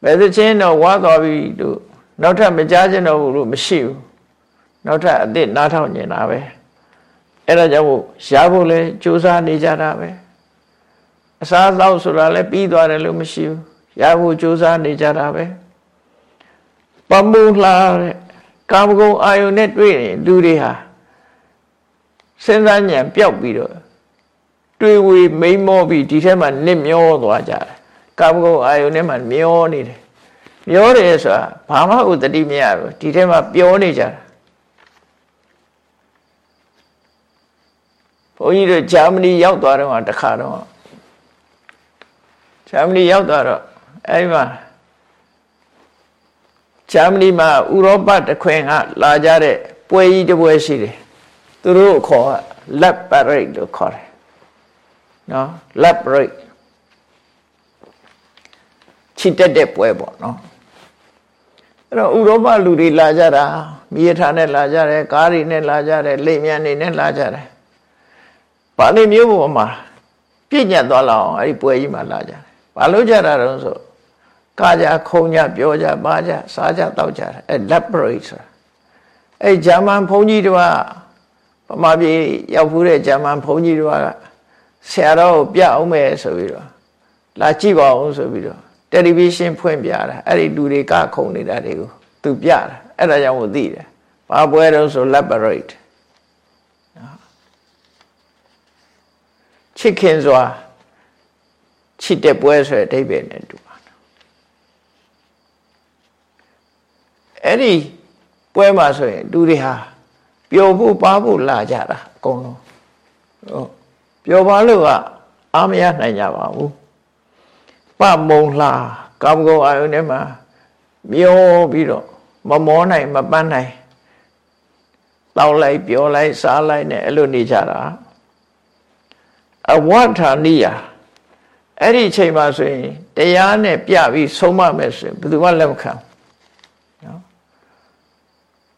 ဘယ်တချင်းတော့ဝါသွားပြီလို့နောက်ထပ်မကြားချင်တော့ဘူးလို့မရှိဘူး နောက်ထပ်အသစ်နားထောင်နေတာပဲအဲ့ဒါကြောင့်ရဖို့လဲစူးစမ်းနေကြတာပဲအစားအသောက်ဆိုတာလည်းပြီးသွားတယ်လို့မရှိဘူးရဖို့ကြိုးစားနေကြတာပဲပမုလှတဲ့ကာမဂုဏ်အာယုန်နဲ့တွေ့ရင်လူတွေဟာစဉ်းစားဉာဏ်ပျောက်ပြီးတော့တွေးဝေမိန်မောပြီးဒီထဲမှာနစ်မျောသွားကြတယ်ကာမဂုဏ်အာယုန်ထဲမှာမျောနေတယ်မျောတယ်ဆိုတာဘာမှဥတတိမရဘူးဒီထဲမှာပျော်နေကြတာ ဘုန်းကြီးတို့ဂျာမနီရောက်သွားတော့တခါတော့ဂျာမနီရောက်သွားတော့အဲဒီမှာဂျာမနီမှာဥရောပတခွင်ကလာကြတဲ့ပွဲကြီးတစ်ပွဲရှိတယ်သူတို့ခေါ် lab parade လို့ခေါ်တယ်နော် lab parade ချစ်တက်တဲ့ပွဲပေါ့နော်အဲ့တော့ဥရောပလူတွေလာကြတာမိရထားနဲ့လာကြတယ်ကားတွေနဲ့လာကြတယ်လိမ်မြန်တွေနဲ့လာကြတယ် ပါဠိမျိုးပေါ်မှာပြည့်ညတ်သွားလောက်အောင်အဲ့ဒီပွဲကြီးမှာလာကြတယ်ဘာလို့ကြတာတော့ဆိုကာကြခုံကြပြောကြပါကြစားကြတောက်ကြတယ်အဲ laborate ဆိုတာအဲဂျာမန်ဘုန်းကြီးတွေကပမာပြည်ရောက်ဖူးတဲ့ဂျာမန်ဘုန်းကြီးတွေကဆရာတော်ကိုပြအောင်မယ်ဆိုပြီးတော့လာကြည့်ပါအောင်ဆိုပြီးတော့တယ်လီဗီရှင်းဖွင့်ပြတာအဲ့ဒီလူတွေကခုံနေတာတွေကိုသူပြတာအဲ့ဒါကြောင့်ကိုသိတယ်ဘာပွဲတော့ဆို laborate ချစ်ခင်စွာချစ်တဲ့ပွဲဆိုတဲ့အဓိပ္ပာယ်နဲ့တူပါအဲ့ဒီပွဲမှာဆိုရင်လူတွေဟာပျော်ဖို့ပါဖို့လာကြတာအကုန်လုံးဟုတ်ပျော်ပါလို့ကအားမရနိုင်ကြပါဘူးပမုံလှကာမဂုဏ်အာယုန်ထဲမှာမျောပြီးတော့မမောနိုင်မပန်းနိုင်တောက်လိုက်ပြောလိုက်စားလိုက်နဲ့အဲ့လိုနေကြတာ အဝဋ္ဌာနိယအဲ့ဒီအချိန်မှာဆိုရင်တရားနဲ့ပြပြီးဆုံးမမယ်ဆိုရင်ဘယ်သူမှလက်မခံနော်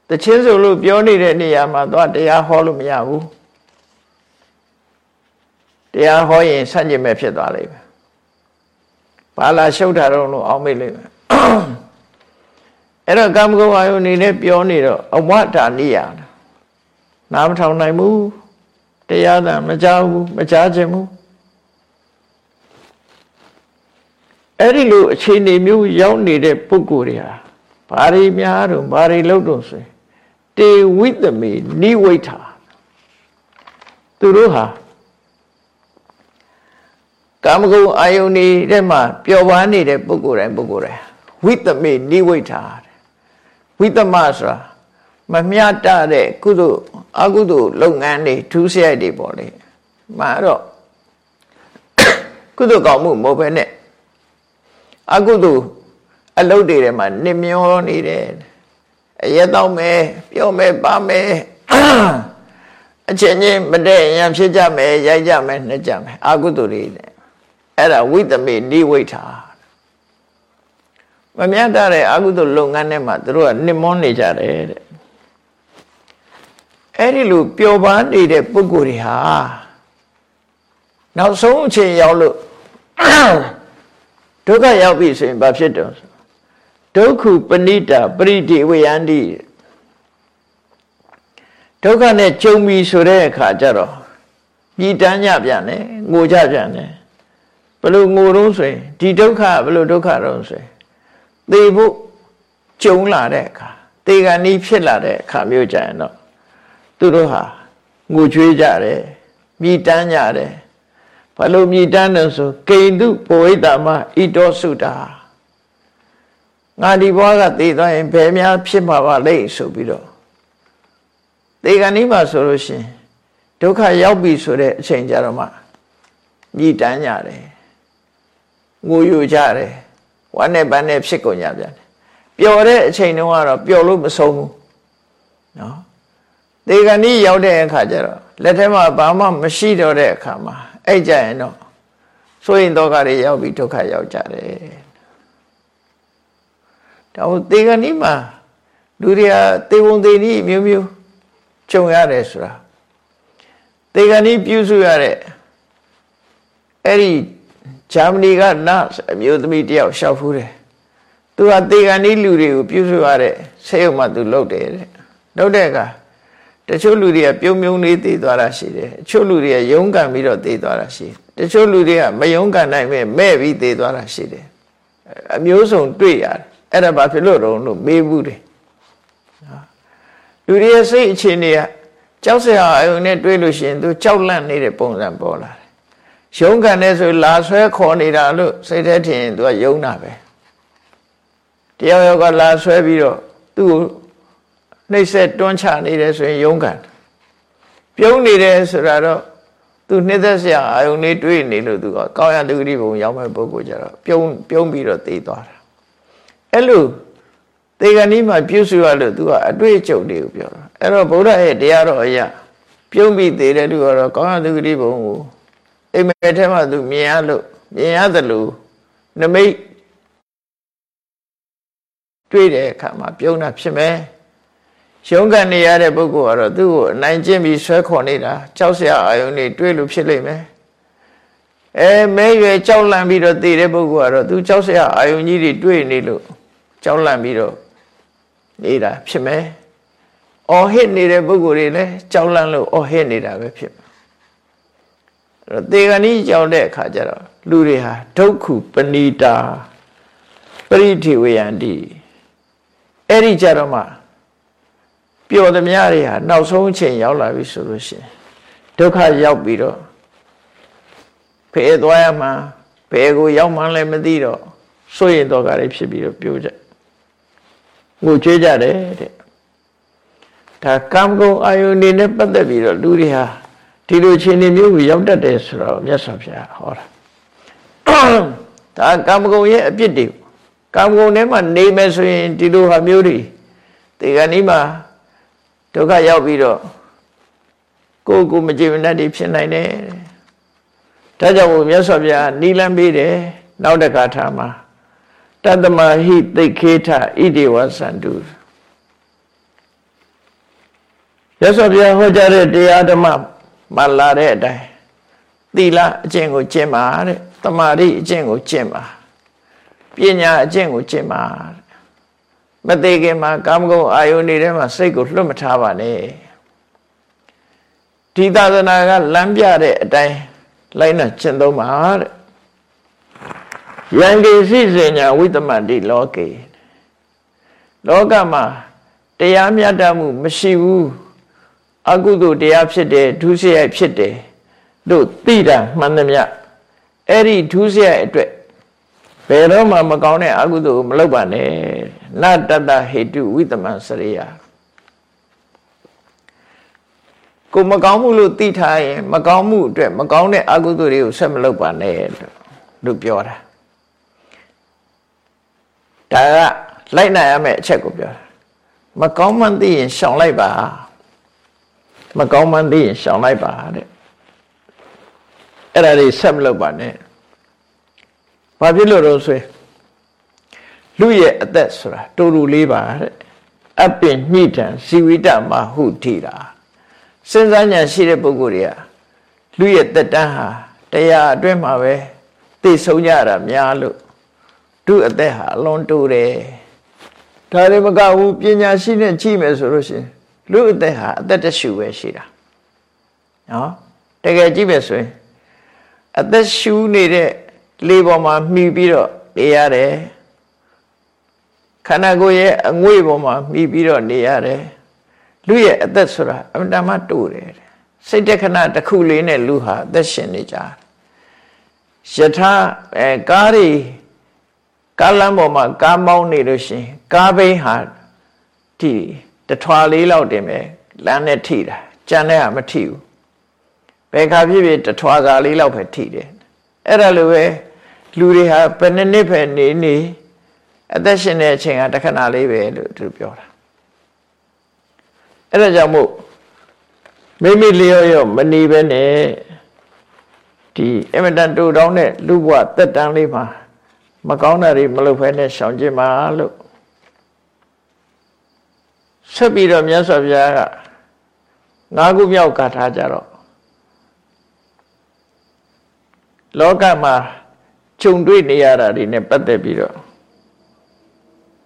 တချင်းဆိုလို့ပြောနေတဲ့နေရာမှာတော့တရားဟောလို့မရဘူးတရားဟောရင်ဆန့်ကျင်မဲ့ဖြစ်သွားလိမ့်မယ်ဘာလာရှုပ်တာတော့လို့အောင်းမိလိမ့်မယ်အဲ့တော့ကာမဂုဏ်အာယုန်နေနဲ့ပြောနေတော့အဝတ္တာနိယနားမထောင်နိုင်ဘူး တရားသာမကြားဘူးမကြားခြင်းဘူးအဲ့ဒီလိုအခြေအနေမျိုးရောက်နေတဲ့ပုဂ္ဂိုလ်တွေဟာဘာတွေများတော့ဘာတွေလုပ်တော့ဆိုရင်တေဝိတမေနိဝိထာသူတို့ဟာကာမဂုဏ်အာယုန်တွေထဲမှာပျော်ပါနေတဲ့ပုဂ္ဂိုလ်တိုင်းပုဂ္ဂိုလ်တိုင်းဝိတမေနိဝိထာဝိတမဆိုတာ မမျှတတဲ့ကုသိုလ်အကုသိုလ်လုပ်ငန်းတွေထူးဆဲတွေပေါ့လေမှာတော့ကုသိုလ်ကောင်းမှုမဟုတ်ဘဲနဲ့အကုသိုလ်အလုပ်တွေထဲမှာနစ်မျောနေတယ်အရက်တော့မယ်ပြောမယ်ပါမယ်အချင်းချင်းမတည့်ရန်ဖြစ်ကြမယ်ရိုက်ကြမယ်နှက်ကြမယ်အကုသိုလ်တွေနဲ့အဲ့ဒါဝိတမေနိဝိထာမမြတ်တဲ့အကုသိုလ်လုပ်ငန်းထဲမှာသူတို့ကနှိမွန်းနေကြတယ်တဲ့ အဲ့ဒီလိုပျော်ပါနေတဲ့ပုဂ္ဂိုလ်တွေဟာနောက်ဆုံးအချိန်ရောက်လို့ဒုက္ခရောက်ပြီဆိုရင်ဘာဖြစ်တော့ဒုက္ခပဏိတာပရိတိဝေယန္တိဒုက္ခနဲ့ကြုံပြီဆိုတဲ့အခါကျတော့ပြည်တန်းညပြန်တယ်ငိုကြပြန်တယ်ဘလို့ငိုတော့ဆိုရင်ဒီဒုက္ခဘလို့ဒုက္ခတော့ဆိုရင်သေဖို့ကြုံလာတဲ့အခါသေကနီးဖြစ်လာတဲ့အခါမျိုးကြရင်တော့ သူတို့ဟာငိုကြွေးကြတယ်မြည်တမ်းကြတယ်ဘာလို့မြည်တမ်းတယ်ဆိုကိန္တုပဝိတ္တမဣတောစုတာငါဒီဘွားကသေသွားရင်ဘယ်များဖြစ်မှာပါလဲဆိုပြီးတော့သေကနီးမှာဆိုလို့ရှင်ဒုက္ခရောက်ပြီဆိုတဲ့အချိန်ကြတော့မှမြည်တမ်းကြတယ်ငိုယူကြတယ်ဝမ်းနဲ့ပန်းနဲ့ဖြစ်ကုန်ကြပြန်တယ်ပျော်တဲ့အချိန်တုန်းကတော့ပျော်လို့မဆုံးဘူးနော် သေကဏီရောက်တဲ့အခါကျတော့လက်ထဲမှာဘာမှမရှိတော့တဲ့အခါမှာအဲ့ကြရင်တော့ဆိုရင်တော့ကတွေရောက်ပြီးဒုက္ခရောက်ကြတယ်ဒါဟုတ်သေကဏီမှာလူတွေကသေဝံသေနည်းမျိုးမျိုးကြုံရတယ်ဆိုတာသေကဏီပြုစုရတဲ့အဲ့ဒီဂျာမနီကနအမျိုးသမီးတယောက်ရှောက်ဖူးတယ်သူကသေကဏီလူတွေကိုပြုစုရတဲ့ဆေးရုံမှာသူလုပ်တယ်တဲ့လုပ်တဲ့အခါ တချို့လူတွေကပြုံးပြုံးလေးတည်သွားတာရှိတယ်တချို့လူတွေကယုံကန်ပြီးတော့တည်သွားတာရှိတယ်တချို့လူတွေကမယုံကန်နိုင်မဲ့မဲ့ပြီးတည်သွားတာရှိတယ်အမျိုးစုံတွေ့ရတယ်အဲ့ဒါဘာဖြစ်လို့တော့လို့မေးဘူးတယ်လူတွေရဲ့စိတ်အခြေအနေကကြောက်စရာအယုံနဲ့တွေ့လို့ရှိရင်သူကြောက်လန့်နေတဲ့ပုံစံပေါ်လာတယ်ယုံကန်နေဆိုလာဆွဲခေါ်နေတာလို့စိတ်ထဲထင်ရင်သူကယုံတာပဲတယောက်ယောက်ကလာဆွဲပြီးတော့သူ့ကို နှိပ်စက်တွန်းချနေတယ်ဆိုရင်ယုံကန်ပြုံးနေတယ်ဆိုတာတော့သူနှိမ့်သက်စရာအာယုန်လေးတွေးနေလို့သူကကောင်းရလူကြီးဘုံရောက်မဲ့ပုဂ္ဂိုလ်ကြတော့ပြုံးပြုံးပြီးတော့သိသွားတာအဲ့လိုသေကဏီမှာပြုစုရလို့သူကအတွေ့အကြုံတွေကိုပြောတာအဲ့တော့ဗုဒ္ဓရဲ့တရားတော်အရာပြုံးပြီးသေးတဲ့သူကတော့ကောင်းရလူကြီးဘုံကိုအိမ်မက်ထဲမှာသူမြင်ရလို့မြင်ရတယ်လို့နမိတ်တွေ့တဲ့အခါမှာပြုံးတာဖြစ်မယ် ရုံးကန်နေရတဲ့ပုဂ္ဂိုလ်ကတော့သူ့ကိုအနိုင်ကျင့်ပြီးဆွဲခေါ်နေတာကြောက်စရာအာယုန်တွေတွေ့လို့ဖြစ်လိမ့်မယ်အဲမဲရွယ်ကြောက်လန့်ပြီးတော့တည်တဲ့ပုဂ္ဂိုလ်ကတော့သူကြောက်စရာအာယုန်ကြီးတွေတွေ့နေလို့ကြောက်လန့်ပြီးတော့နေတာဖြစ်မယ်အော်ဟစ်နေတဲ့ပုဂ္ဂိုလ်တွေလည်းကြောက်လန့်လို့အော်ဟစ်နေတာပဲဖြစ်မယ်အဲ့တော့တေဂဏီကြောက်တဲ့အခါကျတော့လူတွေဟာဒုက္ခပဏိတာပရိထိဝေယန္တိအဲ့ဒီကြတော့မှ ပျော်သမျှတွေဟာနောက်ဆုံးအချိန်ရောက်လာပြီဆိုလို့ရှိရင်ဒုက္ခရောက်ပြီးတော့ဖယ်သွားရမှာဘယ်ကိုရောက်မှန်းလည်းမသိတော့စိုးရင်တော့ကလေးဖြစ်ပြီးတော့ပြိုးကြငိုကြွေးကြတယ်တဲ့ဒါကံကုန်အာယုန်နေနဲ့ပတ်သက်ပြီးတော့လူတွေဟာဒီလိုခြေနေမျိုးကိုရောက်တတ်တယ်ဆိုတော့မြတ်စွာဘုရားဟောတာဒါကံကုန်ရဲ့အပြစ်တွေကံကုန်ထဲမှာနေမယ်ဆိုရင်ဒီလိုဟာမျိုးတွေဒီကနေ့မှာ ဒုက္ခရောက်ပြီးတော့ကိုယ်ကိုမကြည်မတတ်တွေဖြစ်နိုင်တယ်ဒါကြောင့်မြတ်စွာဘုရားနီလန်းပေးတယ်နောက်တခါထားမှာတတမဟိသိခေထဣတိဝသန္တုရသော်ဘုရားဟောကြားတဲ့တရားဓမ္မမှလာတဲ့အတိုင်းသီလအကျင့်ကိုကျင့်ပါတဲ့တမာရိအကျင့်ကိုကျင့်ပါပညာအကျင့်ကိုကျင့်ပါ မသေးခင်မှာကာမဂုဏ်အာယုန်တွေမှာစိတ်ကိုလွတ်မထားပါနဲ့ဒီသာသနာကလမ်းပြတဲ့အတိုင်းလိုက်နာကျင့်သုံးပါတဲ့ယံကေစိစေညာဝိတမတိလောကေလောကမှာတရားမြတ်တမှုမရှိဘူးအကုသိုလ်တရားဖြစ်တယ်ဒုစရိုက်ဖြစ်တယ်တို့သိတာမှန်သမျှအဲ့ဒီဒုစရိုက်အတွက်ဘယ်တော့မှမကောင်းတဲ့အကုသိုလ်ကိုမလုပ်ပါနဲ့ နတတဟေတုဝိတမစရိယကိုမကောင်းမှုလို့သိထားရင်မကောင်းမှုအတွက်မကောင်းတဲ့အကုသိုလ်တွေကိုဆက်မလုပ်ပါနဲ့လို့ပြောတာဒါကလိုက်နိုင်ရမယ့်အချက်ကိုပြောတာမကောင်းမှန်းသိရင်ရှောင်လိုက်ပါမကောင်းမှန်းသိရင်ရှောင်လိုက်ပါတဲ့အဲ့ဒါတွေဆက်မလုပ်ပါနဲ့ဘာဖြစ်လို့တော့ဆိုရင် လူရဲ့အသက်ဆိုတာတူတူလေးပါတဲ့အပင်ညှိတံဇီဝိတမဟုထိတာစဉ်းစားဉာဏ်ရှိတဲ့ပုဂ္ဂိုလ်တွေကလူရဲ့တက်တန်းဟာတရားအတွင်းမှာပဲသိဆုံးကြတာများလို့သူ့အသက်ဟာအလွန်တူတယ်ဒါတွေမကဘူးပညာရှိနဲ့ကြည့်မယ်ဆိုလို့ရှိရင်လူအသက်ဟာအသက်တရှူပဲရှိတာနော်တကယ်ကြည့်မယ်ဆိုရင်အသက်ရှူနေတဲ့လေပေါ်မှာမှီပြီးတော့နေရတယ် ခန္ဓာကိုယ်ရဲ့အငွေ့ပေါ်မှာမှီပြီးတော့နေရတယ်လူရဲ့အသက်ဆိုတာအမှန်တမ်းတူတယ်စိတ်တခဏတစ်ခုလေးနဲ့လူဟာအသက်ရှင်နေကြယထာအဲကားတွေကားလမ်းပေါ်မှာကားမောင်းနေလို့ရှင်ကားဘိန်းဟာထိတထွာလေးလောက်တင်ပဲလမ်းနဲ့ထိတာကြံတဲ့ဟာမထိဘူးဘယ်ခါဖြစ်ဖြစ်တထွာကားလေးလောက်ပဲထိတယ်အဲ့ဒါလိုပဲလူတွေဟာဘယ်နှစ်နှစ်ပဲနေနေ အသက်ရှင်တဲ့အချိန်ကတခဏလေးပဲလို့သူပြောတာအဲ့ဒါကြောင့်မို့မိမိလျော့ရော့မနေပဲနဲ့ဒီအမတန်တူတောင်းတဲ့လူဘဝတက်တန်းလေးမှာမကောင်းတာတွေမလုပ်ဖဲနဲ့ရှောင်ကျင်ပါလို့ဆက်ပြီးတော့မြတ်စွာဘုရားကငါးခုမြောက်ကာထားကြတော့လောကမှာခြုံတွေ့နေရတာတွေနဲ့ပတ်သက်ပြီးတော့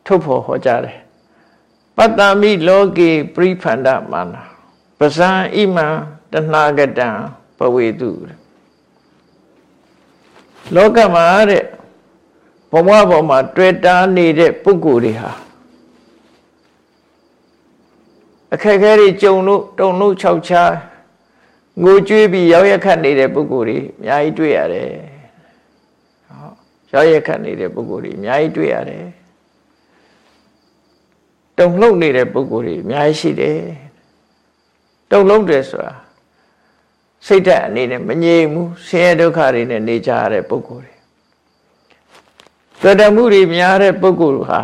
ထုတ်ဖို့ဟောကြားတယ်ပတ္တမိလောကေပရိဖန္ဒမာနာပဇံဣမံတဏဂတံပဝေတုလောကမှာတဲ့ဘဝပေါ်မှာတွေ့တာနေတဲ့ပုဂ္ဂိုလ်တွေဟာအခက်အခဲတွေကြုံလို့တုံလို့ခြောက်ချားငိုကြွေးပြီးရောက်ရခတ်နေတဲ့ပုဂ္ဂိုလ်တွေအများကြီးတွေ့ရတယ်ဟောရောက်ရခတ်နေတဲ့ပုဂ္ဂိုလ်တွေအများကြီးတွေ့ရတယ် တုံလှုပ်နေတဲ့ပုဂ္ဂိုလ်တွေအများကြီးရှိတယ်တုံလှုပ်တယ်ဆိုတာစိတ်ဓာတ်အနေနဲ့မငြိမ်ဘူးဆင်းရဲဒုက္ခတွေနဲ့နေကြရတဲ့ပုဂ္ဂိုလ်တွေတွေ့တမှုတွေများတဲ့ပုဂ္ဂိုလ်ဟာ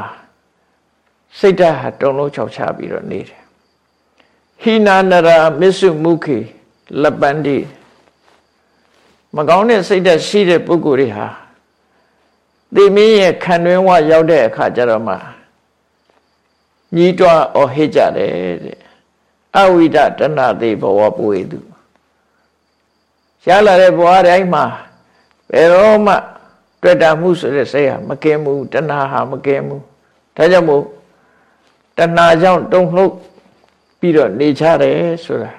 စိတ်ဓာတ်ဟာတုံလုံးချောက်ချပြီးတော့နေတယ်ဟိနာနရာမစ္စုမုခေလပန္တိမကောင်းတဲ့စိတ်ဓာတ်ရှိတဲ့ပုဂ္ဂိုလ်တွေဟာသိမင်းရဲ့ခံတွင်းဝရောက်တဲ့အခါကျတော့မှ ညီးတွားအော်ဟစ်ကြတယ်တဲ့အဝိဒတဏသိဘဝပွေသူရလာတဲ့ဘဝတိုင်းမှာဘယ်တော့မှတွေ့တာမှုဆိုတဲ့စိတ်ဟာမကင်းဘူးတဏှာဟာမကင်းဘူးဒါကြောင့်မို့တဏှာကြောင့်တုံ့လှုပ်ပြီးတော့နေချတယ်ဆိုတာ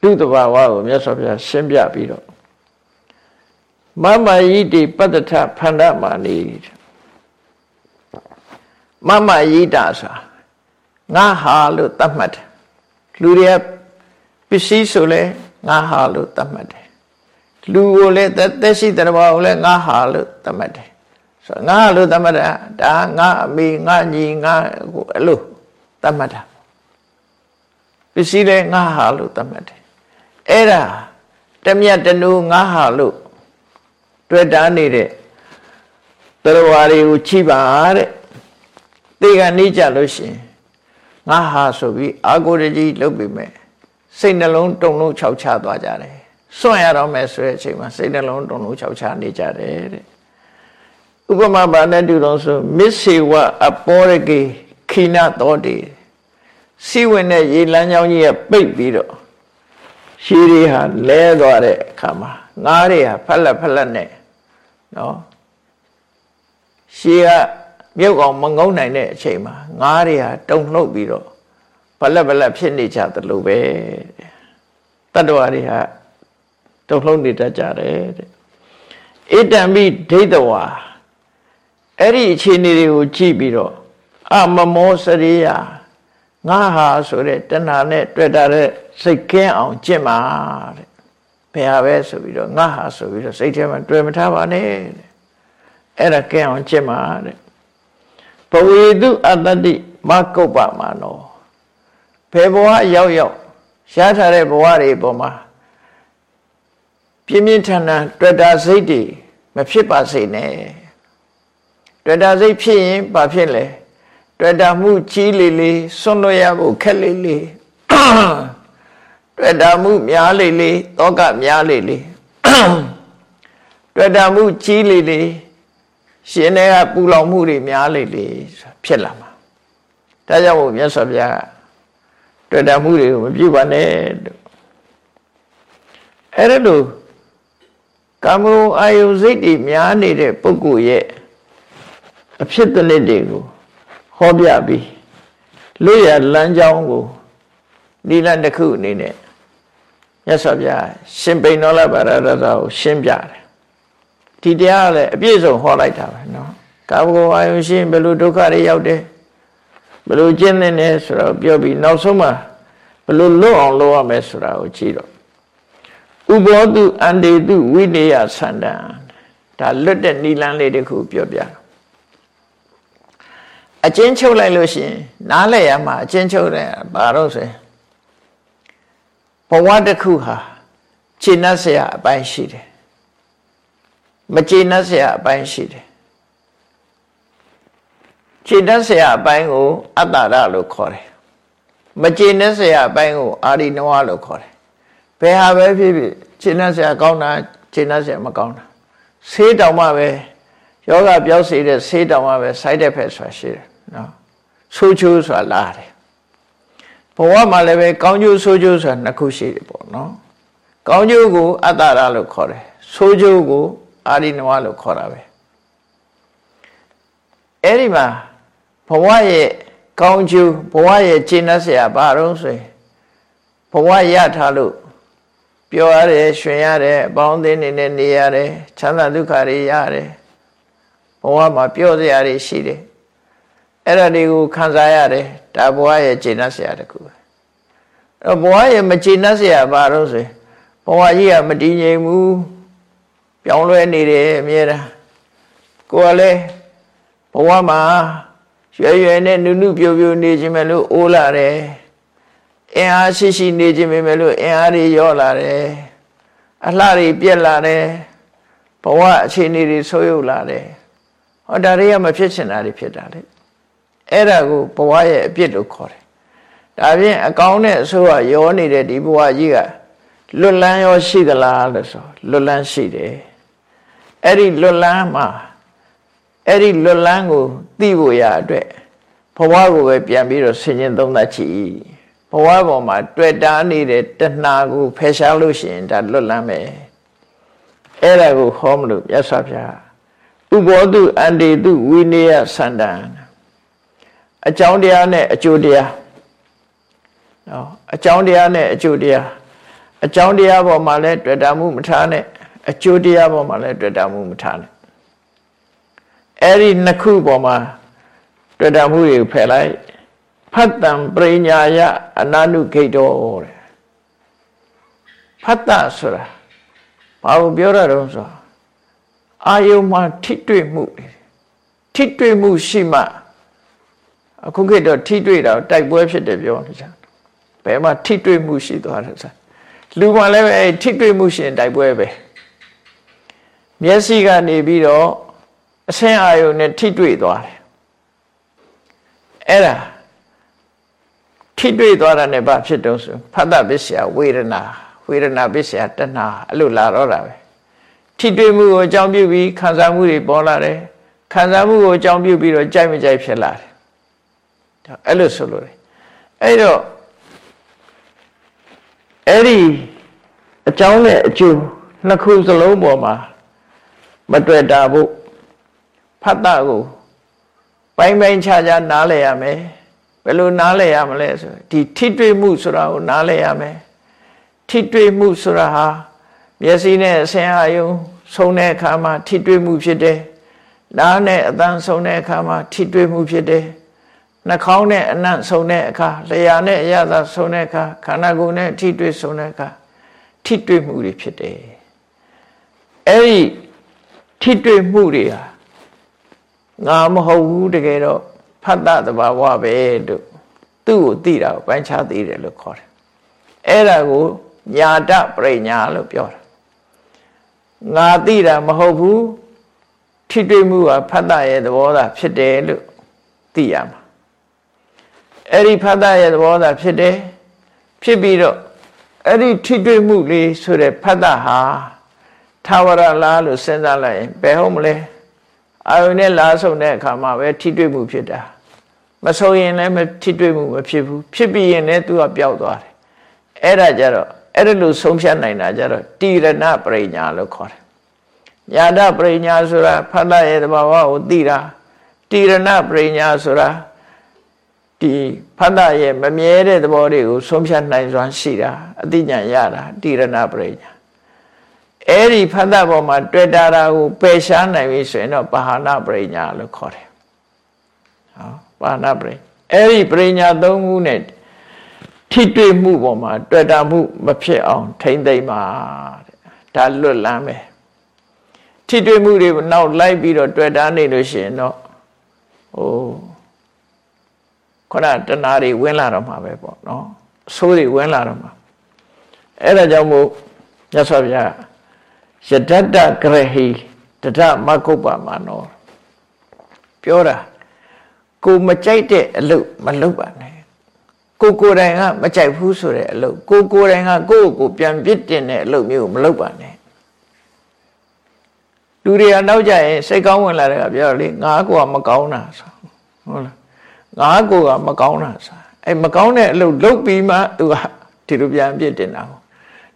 လူတဘာဝကိုမြတ်စွာဘုရားရှင်းပြပြီးတော့မမယိတိပတ္တထဖန္ဒမာနီမမယိတာဆိုတာ ငါဟာလို့သတ်မှတ်တယ်လူတွေကပစ္စည်းဆိုလဲငါဟာလို့သတ်မှတ်တယ်လူကိုလည်းသက်ရှိတရဘာကိုလည်းငါဟာလို့သတ်မှတ်တယ်ဆိုငါလို့သတ်မှတ်တာဒါငါအမေငါညီငါကိုအဲ့လိုသတ်မှတ်တာပစ္စည်းလည်းငါဟာလို့သတ်မှတ်တယ်အဲ့ဒါတမြတ်တနူငါဟာလို့တွေ့တာနေတဲ့တရဝါတွေကိုချိပါတဲ့တေကနေကြလို့ရှိရင် ငါဟာဆိုပြီးအာကိုရကြီးလုပ်ပြီးမဲ့စိတ်နှလုံးတုံလုံးခြောက်ချသွားကြတယ်စွန့်ရတော့မယ်ဆိုတဲ့အချိန်မှာစိတ်နှလုံးတုံလုံးချောက်ချနေကြတယ်တဲ့ဥပမာဘာနဲ့တူတော့ဆိုမစ္စေဝအပောရကေခိနသောတေစီဝင်တဲ့ရေလမ်းကြောင်းကြီးကပိတ်ပြီးတော့ရှည်တွေဟာလဲသွားတဲ့အခါမှာငါးတွေဟာဖက်လက်ဖက်လက်နဲ့နော်ရှည်က မြုပ်အောင်မငုံနိုင်တဲ့အချိန်မှာငါးတွေဟာတုံလှုပ်ပြီးတော့ဖက်လက်ဖက်လက်ဖြစ်နေကြသလိုပဲတတ္တဝါတွေဟာတုံလှုပ်နေတတ်ကြတယ်တဲ့ဣတံပိဒိဋ္ဌဝါအဲ့ဒီအခြေအနေတွေကိုကြည့်ပြီးတော့အမမောစရိယငါဟာဆိုတဲ့တဏှာနဲ့တွေ့တာတဲ့စိတ်ကင်းအောင်ကျင့်ပါတဲ့ဘယ်ဟာပဲဆိုပြီးတော့ငါဟာဆိုပြီးတော့စိတ်ထဲမှာတွေ့မထားပါနဲ့တဲ့အဲ့ဒါကင်းအောင်ကျင့်ပါတဲ့ ဘဝေတုအတ္တတိမကုပ္ပမာနောဘယ်ဘဝရောက်ရောက်ရှားထားတဲ့ဘဝတွေပေါ်မှာပြင်းပြင်းထန်ထန်တွေ့တာစိတ်တွေမဖြစ်ပါစေနဲ့တွေ့တာစိတ်ဖြစ်ရင်ဘာဖြစ်လဲတွေ့တာမှုကြီးလေလေစွန့်လွတ်ရဖို့ခက်လေလေတွေ့တာမှုများလေလေတောကများလေလေတွေ့တာမှုကြီးလေလေ ရှင်တွေကပူလောင်မှုတွေများလေလေဖြစ်လာမှာဒါကြောင့်မို့မြတ်စွာဘုရားတွေ့တာမှုတွေကိုမပြုပါနဲ့လို့အဲ့ဒါလို့ကာမဂုဏ်အာယုစိတ်တွေများနေတဲ့ပုဂ္ဂိုလ်ရဲ့အဖြစ်တနစ်တွေကိုဟောပြပြီးလွတ်ရလမ်းကြောင်းကိုနိလန်တစ်ခုအနေနဲ့မြတ်စွာဘုရားရှင်ပိန်တော်လာပါရတတာကိုရှင်းပြတယ် ဒီတရားကလည်းအပြည့်စုံဟောလိုက်တာပဲเนาะကာမဂုဏ်အာယုရှင်ဘယ်လိုဒုက္ခတွေရောက်တယ်ဘယ်လိုကျင့်သင့်တယ်ဆိုတော့ပြောပြီးနောက်ဆုံးမှာဘယ်လိုလွတ်အောင်လုပ်ရမယ်ဆိုတာကိုကြည့်တော့ဥဘောတုအန္တေတုဝိနေယသန္တံဒါလွတ်တဲ့နိလန်းလေးတစ်ခုပြောပြအချင်းချုပ်လိုက်လို့ရှိရင်နားလဲရမှာအချင်းချုပ်တယ်ဘာလို့ဆိုရင်ဘဝတစ်ခုဟာခြေနှက်เสียအပိုင်းရှိတယ် မကျေနပ်စရာအပိုင်းရှိတယ်ခြေတက်ဆရာအပိုင်းကိုအတ္တရလို့ခေါ်တယ်။မခြေနဲ့ဆရာအပိုင်းကိုအာရိနဝလို့ခေါ်တယ်။ဘယ်ဟာပဲဖြစ်ဖြစ်ခြေနဲ့ဆရာကောင်းတာခြေနဲ့ဆရာမကောင်းတာ။ဆေးတောင်မှပဲယောဂပြောက်စေတဲ့ဆေးတောင်မှပဲ side effect ဆိုတာရှိတယ်နော်။ဆိုးချိုးဆိုတာလာတယ်။ဘဝမှာလည်းပဲကောင်းကျိုးဆိုးချိုးဆိုတာနှစ်ခုရှိတယ်ပေါ့နော်။ကောင်းကျိုးကိုအတ္တရလို့ခေါ်တယ်။ဆိုးချိုးကို အာရိနဝလို့ခေါ်တာပဲအဲ့ဒီမှာဘဝရဲ့ကောင်းကျိုးဘဝရဲ့ကျင့်တတ်စရာဘာတော့ဆိုရင်ဘဝရထားလို့ပြောရတယ်ရှင်ရတယ်အပေါင်းအသင်းတွေနဲ့နေရတယ်ချမ်းသာဒုက္ခတွေရတယ်ဘဝမှာပြောစရာတွေရှိတယ်အဲ့ဒါတွေကိုခံစားရတယ်ဒါဘဝရဲ့ကျင့်တတ်စရာတစ်ခုပဲအဲ့ဘဝရဲ့မကျင့်တတ်စရာဘာတော့ဆိုရင်ဘဝကြီးကမတည်ငြိမ်ဘူး ပြောင်းလဲနေတယ်အမြဲတမ်းကိုယ်ကလည်းဘဝမှာရွယ်ရွယ်နဲ့နုနုပြိုပြိုနေခြင်းပဲလို့အိုးလာတယ်အင်အားရှိရှိနေခြင်းပဲလို့အင်အားတွေရောလာတယ်အလှတွေပြက်လာတယ်ဘဝအခြေအနေတွေဆိုးရုပ်လာတယ်ဟောဒါတွေကမဖြစ်ချင်တာတွေဖြစ်တာလေအဲ့ဒါကိုဘဝရဲ့အပြစ်လို့ခေါ်တယ်ဒါဖြင့်အကောင်းနဲ့အဆိုးကရောနေတဲ့ဒီဘဝကြီးကလွတ်လန်းရောရှိသလားလို့ဆိုလွတ်လန်းရှိတယ် အဲ့ဒီလွတ်လန်းမှာအဲ့ဒီလွတ်လန်းကိုသိဖို့ရအတွက်ဘဝကိုပဲပြန်ပြီးတော့ဆင်ញင်သုံးသပ်ကြည့်ဘဝပေါ်မှာတွေ့တာနေတဲ့တဏှာကိုဖယ်ရှားလို့ရှိရင်ဒါလွတ်လန်းမယ်အဲ့ဒါကိုဟောမလို့မြတ်စွာဘုရားဥဘောတုအန္တေတုဝိနည်းသန္တံအကြောင်းတရားနဲ့အကျိုးတရားနော်အကြောင်းတရားနဲ့အကျိုးတရားအကြောင်းတရားပေါ်မှာလည်းတွေ့တာမှုမထားနဲ့ အကျိုးတရားပေါ်မှာလည်းတွေ့တာမှုမထားနဲ့အဲ့ဒီနှစ်ခုပေါ်မှာတွေ့တာမှုတွေကိုဖယ်လိုက်ဖတ်တံပရိညာယအနာနုဂိတောတဲ့ဖတ်တဆိုတာဘာကိုပြောရတော့ဆိုအာယုံမှာထိတွေ့မှုထိတွေ့မှုရှိမှအခုခေတ်တော့ထိတွေ့တာတိုက်ပွဲဖြစ်တယ်ပြောနေကြဘယ်မှာထိတွေ့မှုရှိသွားတယ်ဆိုလူမှလည်းပဲအဲထိတွေ့မှုရှင်တိုက်ပွဲပဲ မျက်စိကနေပြီးတော့အဆင်းအာယုံနဲ့ထိတွေ့သွားတယ်အဲ့ဒါထိတွေ့သွားတာ ਨੇ ဘာဖြစ်တော့ဆိုဖတ်တပစ္စယဝေဒနာဝေဒနာပစ္စယတဏှာအဲ့လိုလာတော့တာပဲထိတွေ့မှုကိုအကြောင်းပြုပြီးခံစားမှုတွေပေါ်လာတယ်ခံစားမှုကိုအကြောင်းပြုပြီးတော့ကြိုက်မကြိုက်ဖြစ်လာတယ်အဲ့လိုဆိုလို့အဲ့တော့အဲ့ဒီအကြောင်းနဲ့အကျိုးနှစ်ခုစလုံးပေါ်မှာ မတွေ့တာဖို့ဖတ်တာကိုပိုင်းပိုင်းခြားခြားနားလည်ရမယ်ဘယ်လိုနားလည်ရမလဲဆိုဒီထိတွေ့မှုဆိုတာကိုနားလည်ရမယ်ထိတွေ့မှုဆိုတာဟာမျက်စိနဲ့အဆင်အာယုံဆုံးတဲ့အခါမှာထိတွေ့မှုဖြစ်တယ်နားနဲ့အသံဆုံးတဲ့အခါမှာထိတွေ့မှုဖြစ်တယ်နှာခေါင်းနဲ့အနံ့ဆုံးတဲ့အခါလျှာနဲ့အရသာဆုံးတဲ့အခါခန္ဓာကိုယ်နဲ့ထိတွေ့ဆုံးတဲ့အခါထိတွေ့မှုတွေဖြစ်တယ်အဲ့ဒီ ထိတွေ့မှုတွေဟာငါမဟုတ်ဘူးတကယ်တော့ဖတ်တသဘာဝပဲတို့သူ့ကိုသိတာကိုပိုင်းခြားသိတယ်လို့ခေါ်တယ်အဲ့ဒါကိုညာတပရိညာလို့ပြောတာငါသိတာမဟုတ်ဘူးထိတွေ့မှုကဖတ်တရဲ့သဘောသာဖြစ်တယ်လို့သိရမှာအဲ့ဒီဖတ်တရဲ့သဘောသာဖြစ်တယ်ဖြစ်ပြီးတော့အဲ့ဒီထိတွေ့မှုလေးဆိုတဲ့ဖတ်တဟာ သာဝရလားလို့စဉ်းစားလိုက်ရင်ဘယ်ဟုတ်မလဲအာယုန်နဲ့လားဆုံးတဲ့အခါမှာပဲထိတွေ့မှုဖြစ်တာမဆုံးရင်လည်းမထိတွေ့မှုမဖြစ်ဘူးဖြစ်ပြီးရင်လည်းသူကပျောက်သွားတယ်အဲ့ဒါကြတော့အဲ့ဒါလို့ဆုံးဖြတ်နိုင်တာကြတော့တိရဏပရိညာလို့ခေါ်တယ်ညာတပရိညာဆိုတာဖတ်တဲ့ရဲ့တဘာဝကိုသိတာတိရဏပရိညာဆိုတာဒီဖတ်တဲ့ရဲ့မမြဲတဲ့သဘောတွေကိုဆုံးဖြတ်နိုင်စွမ်းရှိတာအသိဉာဏ်ရတာတိရဏပရိညာ အဲ့ဒီဖတ်တဲ့ပေါ်မှာတွေ့တာကိုပယ်ရှားနိုင်ပြီဆိုရင်တော့ပါဟနာပရိညာလို့ခေါ်တယ်ဟောပါဏပရိအဲ့ဒီပရိညာသုံးခုနဲ့ထိတွေ့မှုပေါ်မှာတွေ့တာမှုမဖြစ်အောင် ထိမ့်သိမ့်ပါတဲ့ဒါလွတ်လန်းပဲထိတွေ့မှုတွေနောက်လိုက်ပြီးတော့တွေ့တာနေလို့ရှိရင်တော့ဟိုခုနတဏှာတွေဝင်လာတော့မှာပဲပေါ့နော်အဆိုးတွေဝင်လာတော့မှာအဲ့ဒါကြောင့်မို့မြတ်စွာဘုရား ယတတ္တကရဟိတထမကုပ္ပမနောပြောတာကိုမကြိုက်တဲ့အလုပ်မလုပ်ပါနဲ့ကိုကိုယ်တိုင်ကမကြိုက်ဘူးဆိုတဲ့အလုပ်ကိုကိုယ်တိုင်ကကိုယ့်ကိုပြန်ပြစ်တင်တဲ့အလုပ်မျိုးမလုပ်ပါနဲ့လူတွေကနောက်ကြရင်စိတ်ကောင်းဝင်လာတဲ့ကပြောလေငါ့ကိုကမကောင်းတာဆိုဟုတ်လားငါ့ကိုကမကောင်းတာဆိုအဲ့မကောင်းတဲ့အလုပ်လုပ်ပြီးမှသူကဒီလိုပြန်ပြစ်တင်တာပေါ့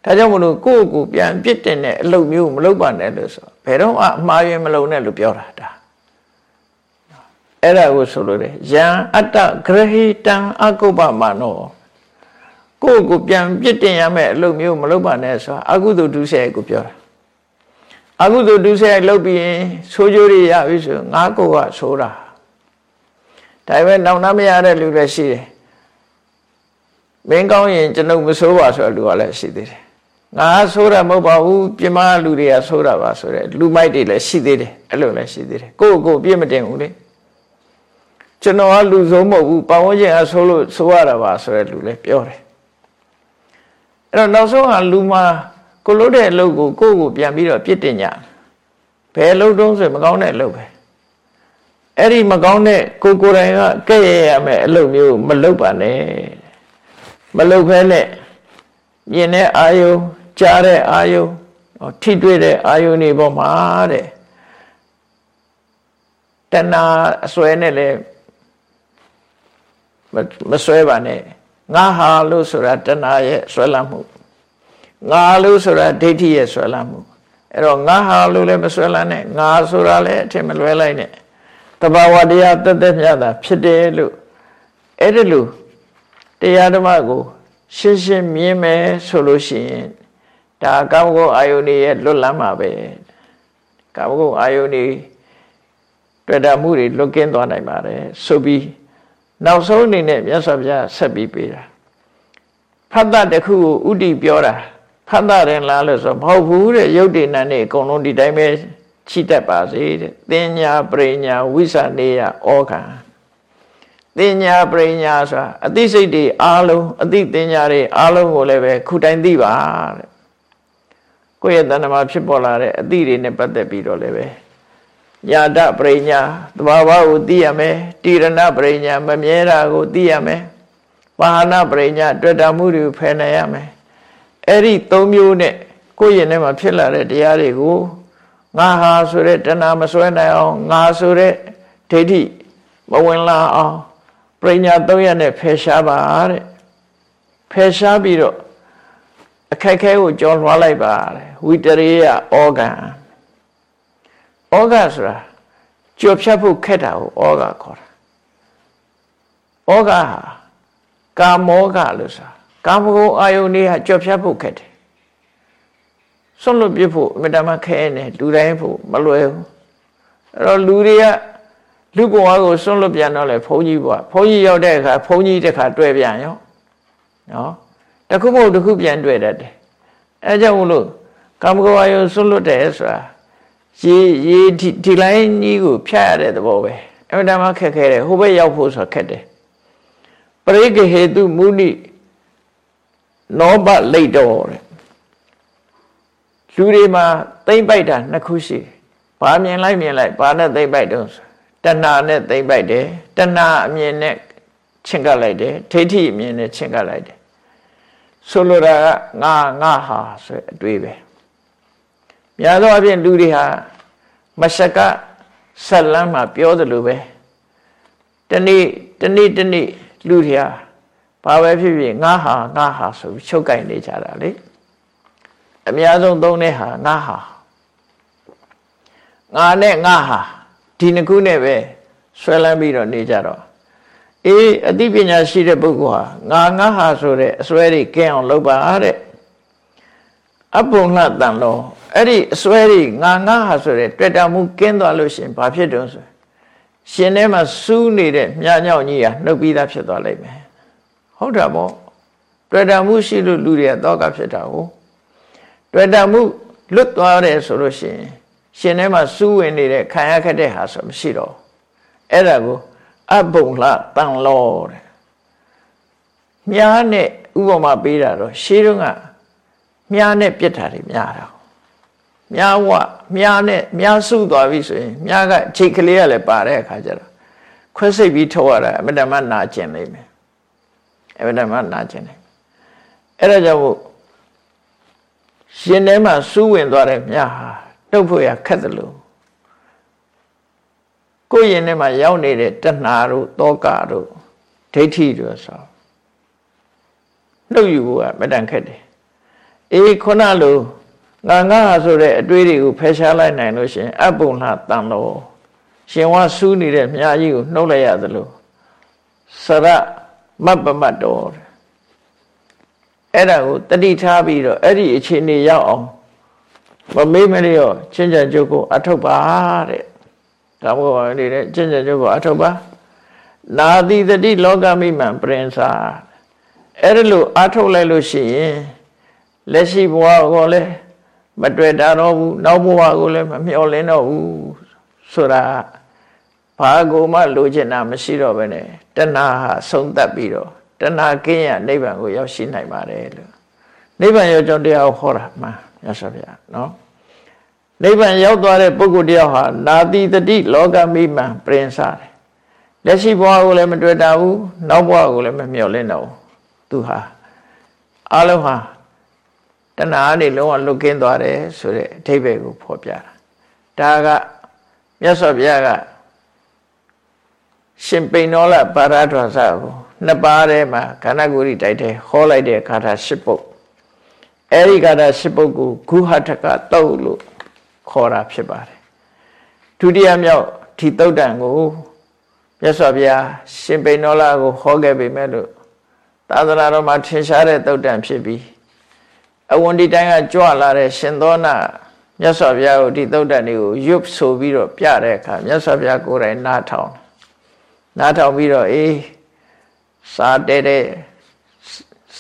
ဒါကြောင့်မလို့ကိုယ့်ကိုပြန်ပြစ်တင်တဲ့အလုပ်မျိုးမလုပ်ပါနဲ့လို့ဆိုဘယ်တော့မှအမှားယွင်းမလုပ်နဲ့လို့ပြောတာဒါအဲ့ဒါကိုဆိုလို့တယ်ယံအတ္တဂရဟိတံအကုပ္ပမနောကိုယ့်ကိုပြန်ပြစ်တင်ရမယ့်အလုပ်မျိုးမလုပ်ပါနဲ့ဆိုတာအကုသိုလ်ဒုစရိုက်ကိုပြောတာအကုသိုလ်ဒုစရိုက်လုပ်ပြီးရင်ဆိုးကျိုးတွေရပြီဆိုငါကိုယ်ကဆိုးတာဒါပေမဲ့နောက်နှမရတဲ့လူလည်းရှိတယ်မင်းကောင်းရင်ကျွန်ုပ်မဆိုးပါဆိုတဲ့လူကလည်းရှိသေးတယ် ငါဆိုးတာမဟုတ်ပါဘူးပြမလူတွေကဆိုးတာပါဆိုတဲ့လူမိုက်တွေလည်းရှိသေးတယ်အဲ့လိုလည်းရှိသေးတယ်ကိုယ့်ကိုယ်ပြစ်မတင်ဘူးလေကျွန်တော်ကလူဆုံးမဟုတ်ဘူးပတ်ဝန်းကျင်ကဆိုးလို့ဆိုးရတာပါဆိုတဲ့လူလည်းပြောတယ်အဲ့တော့နောက်ဆုံးကလူမှာကိုလို့တဲ့အလုပ်ကိုကိုယ့်ကိုပြန်ပြီးတော့ပြစ်တင်ကြဘယ်အလုပ်တုံးဆိုမကောင်းတဲ့အလုပ်ပဲအဲ့ဒီမကောင်းတဲ့ကိုကိုယ်တိုင်ကကဲ့ရဲ့ရမယ်အလုပ်မျိုးမလုပ်ပါနဲ့မလုပ်ဖဲနဲ့မြင်တဲ့အာယုံ ကြားတဲ့အာယုံထိတွေ့တဲ့အာယုံတွေပေါ်မှာတဲ့တဏှာအစွဲနဲ့လည်းမစွဲပါနဲ့ငါဟာလို့ဆိုတာတဏှာရဲ့ဆွဲလမ်းမှုငါလို့ဆိုတာဒိဋ္ဌိရဲ့ဆွဲလမ်းမှုအဲ့တော့ငါဟာလို့လည်းမဆွဲလမ်းနဲ့ငါဆိုတာလည်းအထင်မလွဲလိုက်နဲ့တဘာဝတရားတက်တက်မြတ်တာဖြစ်တယ်လို့အဲ့ဒီလိုတရားဓမ္မကိုရှင်းရှင်းမြင်မယ်ဆိုလို့ရှိရင် ဒါကာမဂုဏ်အာယုန်ရဲ့လွတ်လပ်မှာပဲကာမဂုဏ်အာယုန်တွေ့တာမှုတွေလွတ်ကင်းသွားနိုင်ပါတယ်ဆိုပြီးနောက်ဆုံးအနေနဲ့မြတ်စွာဘုရားဆက်ပြီးပေးတာဖတ်တာတခုကိုဥတီပြောတာဖတ်တာရင်လားလို့ဆိုမဟုတ်ဘူးတဲ့ရုပ်တည်နံနေအကုန်လုံးဒီတိုင်းပဲချိတတ်ပါစေတဲ့သင်ညာပရိညာဝိသနေယဩခံသင်ညာပရိညာဆိုတာအသိစိတ်တွေအားလုံးအသိသင်ညာတွေအားလုံးကိုလည်းပဲခုတိုင်သိပါတဲ့ ကိုယ့်ရဲ့တဏ္ဍမှာဖြစ်ပေါ်လာတဲ့အသိတွေနဲ့ပတ်သက်ပြီးတော့လည်းပဲညာတပရိညာသဘာဝကိုသိရမယ်တိရဏပရိညာမမြဲတာကိုသိရမယ်ပါဟနာပရိညာတွေ့တာမှုတွေကိုဖယ်နိုင်ရမယ်အဲ့ဒီ၃မျိုးနဲ့ကိုယ့်ရင်ထဲမှာဖြစ်လာတဲ့တရားတွေကိုငါဟာဆိုတဲ့တဏှာမစွဲနိုင်အောင်ငါဆိုတဲ့ဒိဋ္ဌိမဝင်လာအောင်ပညာ၃ရက်နဲ့ဖယ်ရှားပါတဲ့ဖယ်ရှားပြီးတော့ အခက်ခဲကိုကြော်လွှားလိုက်ပါတဲ့ဝိတရေယဩဂံဩဃဆိုတာကြော်ဖြတ်ဖို့ခက်တာကိုဩဃခေါ်တာဩဃဟာကာမောဃလို့ဆိုတာကာမဂုဏ်အာယုန်တွေဟာကြော်ဖြတ်ဖို့ခက်တယ်ဆွန့်လွတ်ပြဖို့အမြဲတမ်းခဲနေလူတိုင်းဖို့မလွယ်ဘူးအဲ့တော့လူတွေကလူဘဝကိုဆွန့်လွတ်ပြန်တော့လေဘုန်းကြီးဘဝဘုန်းကြီးရောက်တဲ့အခါဘုန်းကြီးတစ်ခါတွေ့ပြန်ရောနော် တခုမဟုတ်တခုပြန်တွေ့တတ်တယ်အဲကြောင့်မလို့ကာမဂုဏ်အာယုန်ဆွန့်လွတ်တယ်ဆိုတာရေရေဒီလိုင်းကြီးကိုဖြတ်ရတဲ့သဘောပဲအမြဲတမ်းခက်ခဲတယ်ဟိုဘက်ရောက်ဖို့ဆိုခက်တယ်ပရိကဟေတုမုနိနောဘလိတ်တော်တဲ့လူတွေမှာသိမ့်ပိုက်တာနှစ်ခုရှိတယ်။ဘာမြင်လိုက်မြင်လိုက်ဘာနဲ့သိမ့်ပိုက်တုံးဆိုတဏှာနဲ့သိမ့်ပိုက်တယ်တဏှာအမြင်နဲ့ချင့်ကပ်လိုက်တယ်ဒိဋ္ဌိအမြင်နဲ့ချင့်ကပ်လိုက်တယ် ဆိုလိုတာကငါငါဟာဆိုအတွေ့ပဲများသောအားဖြင့်လူတွေဟာမရှကဆက်လန်းမှာပြောသလိုပဲတနေ့တနေ့တနေ့လူတွေဟာဘာပဲဖြစ်ဖြစ်ငါဟာငါဟာဆိုပြီးချုပ်ကင်နေကြတာလေအများဆုံးသုံးတဲ့ဟာငါဟာငါနဲ့ငါဟာဒီနှစ်ခုနဲ့ပဲဆွဲလန်းပြီးတော့နေကြတော့ အေးအသိပညာရှိတဲ့ပုဂ္ဂိုလ်ဟာငါငါဟာဆိုတဲ့အစွဲတွေကင်းအောင်လုပ်ပါတဲ့အပုံလှတန်လို့အဲ့ဒီအစွဲတွေငါငါဟာဆိုတဲ့တွေ့တာမှုကင်းသွားလို့ရှင်ဘာဖြစ်တုံးဆိုရှင်ထဲမှာစူးနေတဲ့မြားညောင်ကြီးဟာနှုတ်ပြီးသားဖြစ်သွားလိမ့်မယ်ဟုတ်တာပေါ့တွေ့တာမှုရှိလို့လူတွေကတောကဖြစ်တာကိုတွေ့တာမှုလွတ်သွားတယ်ဆိုလို့ရှိရင်ရှင်ထဲမှာစူးဝင်နေတဲ့ခံရခက်တဲ့ဟာဆိုမရှိတော့အဲ့ဒါကို အဘုံလှတန်လောတဲ့မြားနဲ့ဥပမာပေးတာတော့ရှေးတုန်းကမြားနဲ့ပြစ်တာတွေများတာမြားဝမြားနဲ့မြားစုသွားပြီဆိုရင်မြားကခြေကလေးကလည်းပါတဲ့အခါကျတော့ခွဲစိတ်ပြီးထုတ်ရတာအမတမနာကျင်နေမယ်အမတမနာကျင်နေအဲ့ဒါကြောင့်မို့ရှင်ထဲမှာစူးဝင်သွားတဲ့မြားဟာနှုတ်ဖို့ရခက်တယ်လို့ ကိုယ်ရင်ထဲမှာရောက်နေတဲ့တဏှာတို့တောကတို့ဒိဋ္ဌိတို့ဆိုနှုတ်ယူဖို့ကမတန်ခက်တယ်အေးခုနလိုငါငါဆိုတဲ့အတွေးတွေကိုဖယ်ရှားလိုက်နိုင်လို့ရှင်အပုံလှတန်တော်ရှင်ဝဆူးနေတဲ့မြားကြီးကိုနှုတ်လိုက်ရသလိုစရမပမတ်တော်အဲ့ဒါကိုတတိထားပြီးတော့အဲ့ဒီအခြေအနေရောက်အောင်မမေးမလျော့ချင်းချင်ကျုပ်ကိုအထုတ်ပါတဲ့ ဒါမို့နေတဲ့ချင်းချင်ကျုပ်ကိုအထုတ်ပါနာတိတတိလောကမိမှန်ပရင်စာအဲ့ဒါလို့အထုတ်လိုက်လို့ရှိရင်လက်ရှိဘဝကိုလည်းမတွေ့တာတော့ဘူးနောက်ဘဝကိုလည်းမမျှော်လင့်တော့ဘူးဆိုတာဘာကိုမှလိုချင်တာမရှိတော့ဘဲနဲ့တဏှာဟာဆုံးသက်ပြီးတော့တဏှာကင်းရနိဗ္ဗာန်ကိုရောက်ရှိနိုင်ပါတယ်လို့နိဗ္ဗာန်ရောက်ကြောင်းတရားဟောတာမှန်မြတ်စွာဘုရားနော် နိဗ္ဗာန်ရောက်သွားတဲ့ပုဂ္ဂိုလ်တယောက်ဟာနာတိတတိလောကမိမှန်ပရင်စားတယ်လက်ရှိဘဝကိုလည်းမတွေ့တာဘူးနောက်ဘဝကိုလည်းမမျှော်လင့်တော့ဘူးသူဟာအလုံးဟာတဏှာနဲ့လုံးဝလွတ်ကင်းသွားတယ်ဆိုတဲ့အထိပ္ပယ်ကိုဖော်ပြတာဒါကမြတ်စွာဘုရားကရှင်ပိဏောလပါရဒ္ဒရာကိုနှစ်ပါးထဲမှာခန္ဓာကိုယ်ကြီးတိုက်တဲ့ဟောလိုက်တဲ့ကာထာ၈ပုဒ်အဲဒီကာထာ၈ပုဒ်ကိုဂုဟထကတုတ်လို့ ခေါ်တာဖြစ်ပါတယ်ဒုတိယမြောက်ဒီတုတ်တန်ကိုမြတ်စွာဘုရားရှင်ပိဏောလကိုဟောခဲ့ပေမဲ့လို့သာသနာတော်မှာထင်ရှားတဲ့တုတ်တန်ဖြစ်ပြီးအဝန်ဒီတိုင်းကကြွလာတဲ့ရှင်သောနာမြတ်စွာဘုရားကိုဒီသုတ်တန်တွေကိုရွတ်ဆိုပြီးတော့ပြတဲ့အခါမြတ်စွာဘုရားကိုယ်တိုင်နားထောင်နားထောင်ပြီးတော့အေးစာတဲတဲ့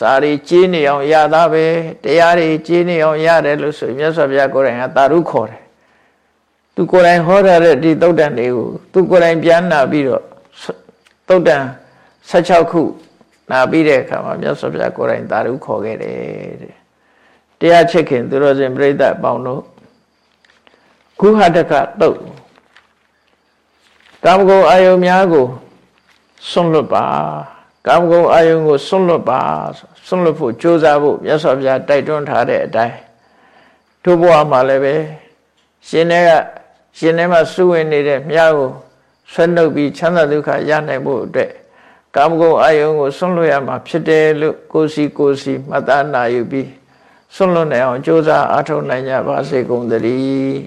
စာရီကြီးနေအောင်ရတာပဲတရားတွေကြီးနေအောင်ရတယ်လို့ဆိုမြတ်စွာဘုရားကိုယ်တိုင်ကတာရုခေါ်တယ်သူကိုယ်တိုင်ဟောထားတဲ့ဒီသုတ်တန်တွေကိုသူကိုယ်တိုင်ပြန်နာပြီးတော့သုတ်တန်16ခုနာပြီးတဲ့အခါမှာမြတ်စွာဘုရားကိုယ်တိုင်တာရုခေါ်ခဲ့တယ်တဲ့တရားချစ်ခင်သူတော်စင်ပြိဿအပေါင်းတို့ကုဟတကတုတ်ကာမဂုဏ်အာယုံများကိုဆွန့်လွတ်ပါ ကာမဂုဏ်အာယုံကိုစွန့်လွတ်ပါစွန့်လွတ်ဖို့ကြိုးစားဖို့မြတ်စွာဘုရားတိုက်တွန်းထားတဲ့အတိုင်းတို့ဘဝမှာလည်းပဲရှင်တွေကရှင်ထဲမှာစုဝင်နေတဲ့မြတ်ကိုဆွဲနှုတ်ပြီးချမ်းသာဒုက္ခရနိုင်ဖို့အတွက်ကာမဂုဏ်အာယုံကိုစွန့်လွတ်ရမှာဖြစ်တယ်လို့ကိုယ်စီကိုယ်စီမှတ်သားနာယူပြီးစွန့်လွတ်နိုင်အောင်ကြိုးစားအားထုတ်နိုင်ကြပါစေကုန်သတည်း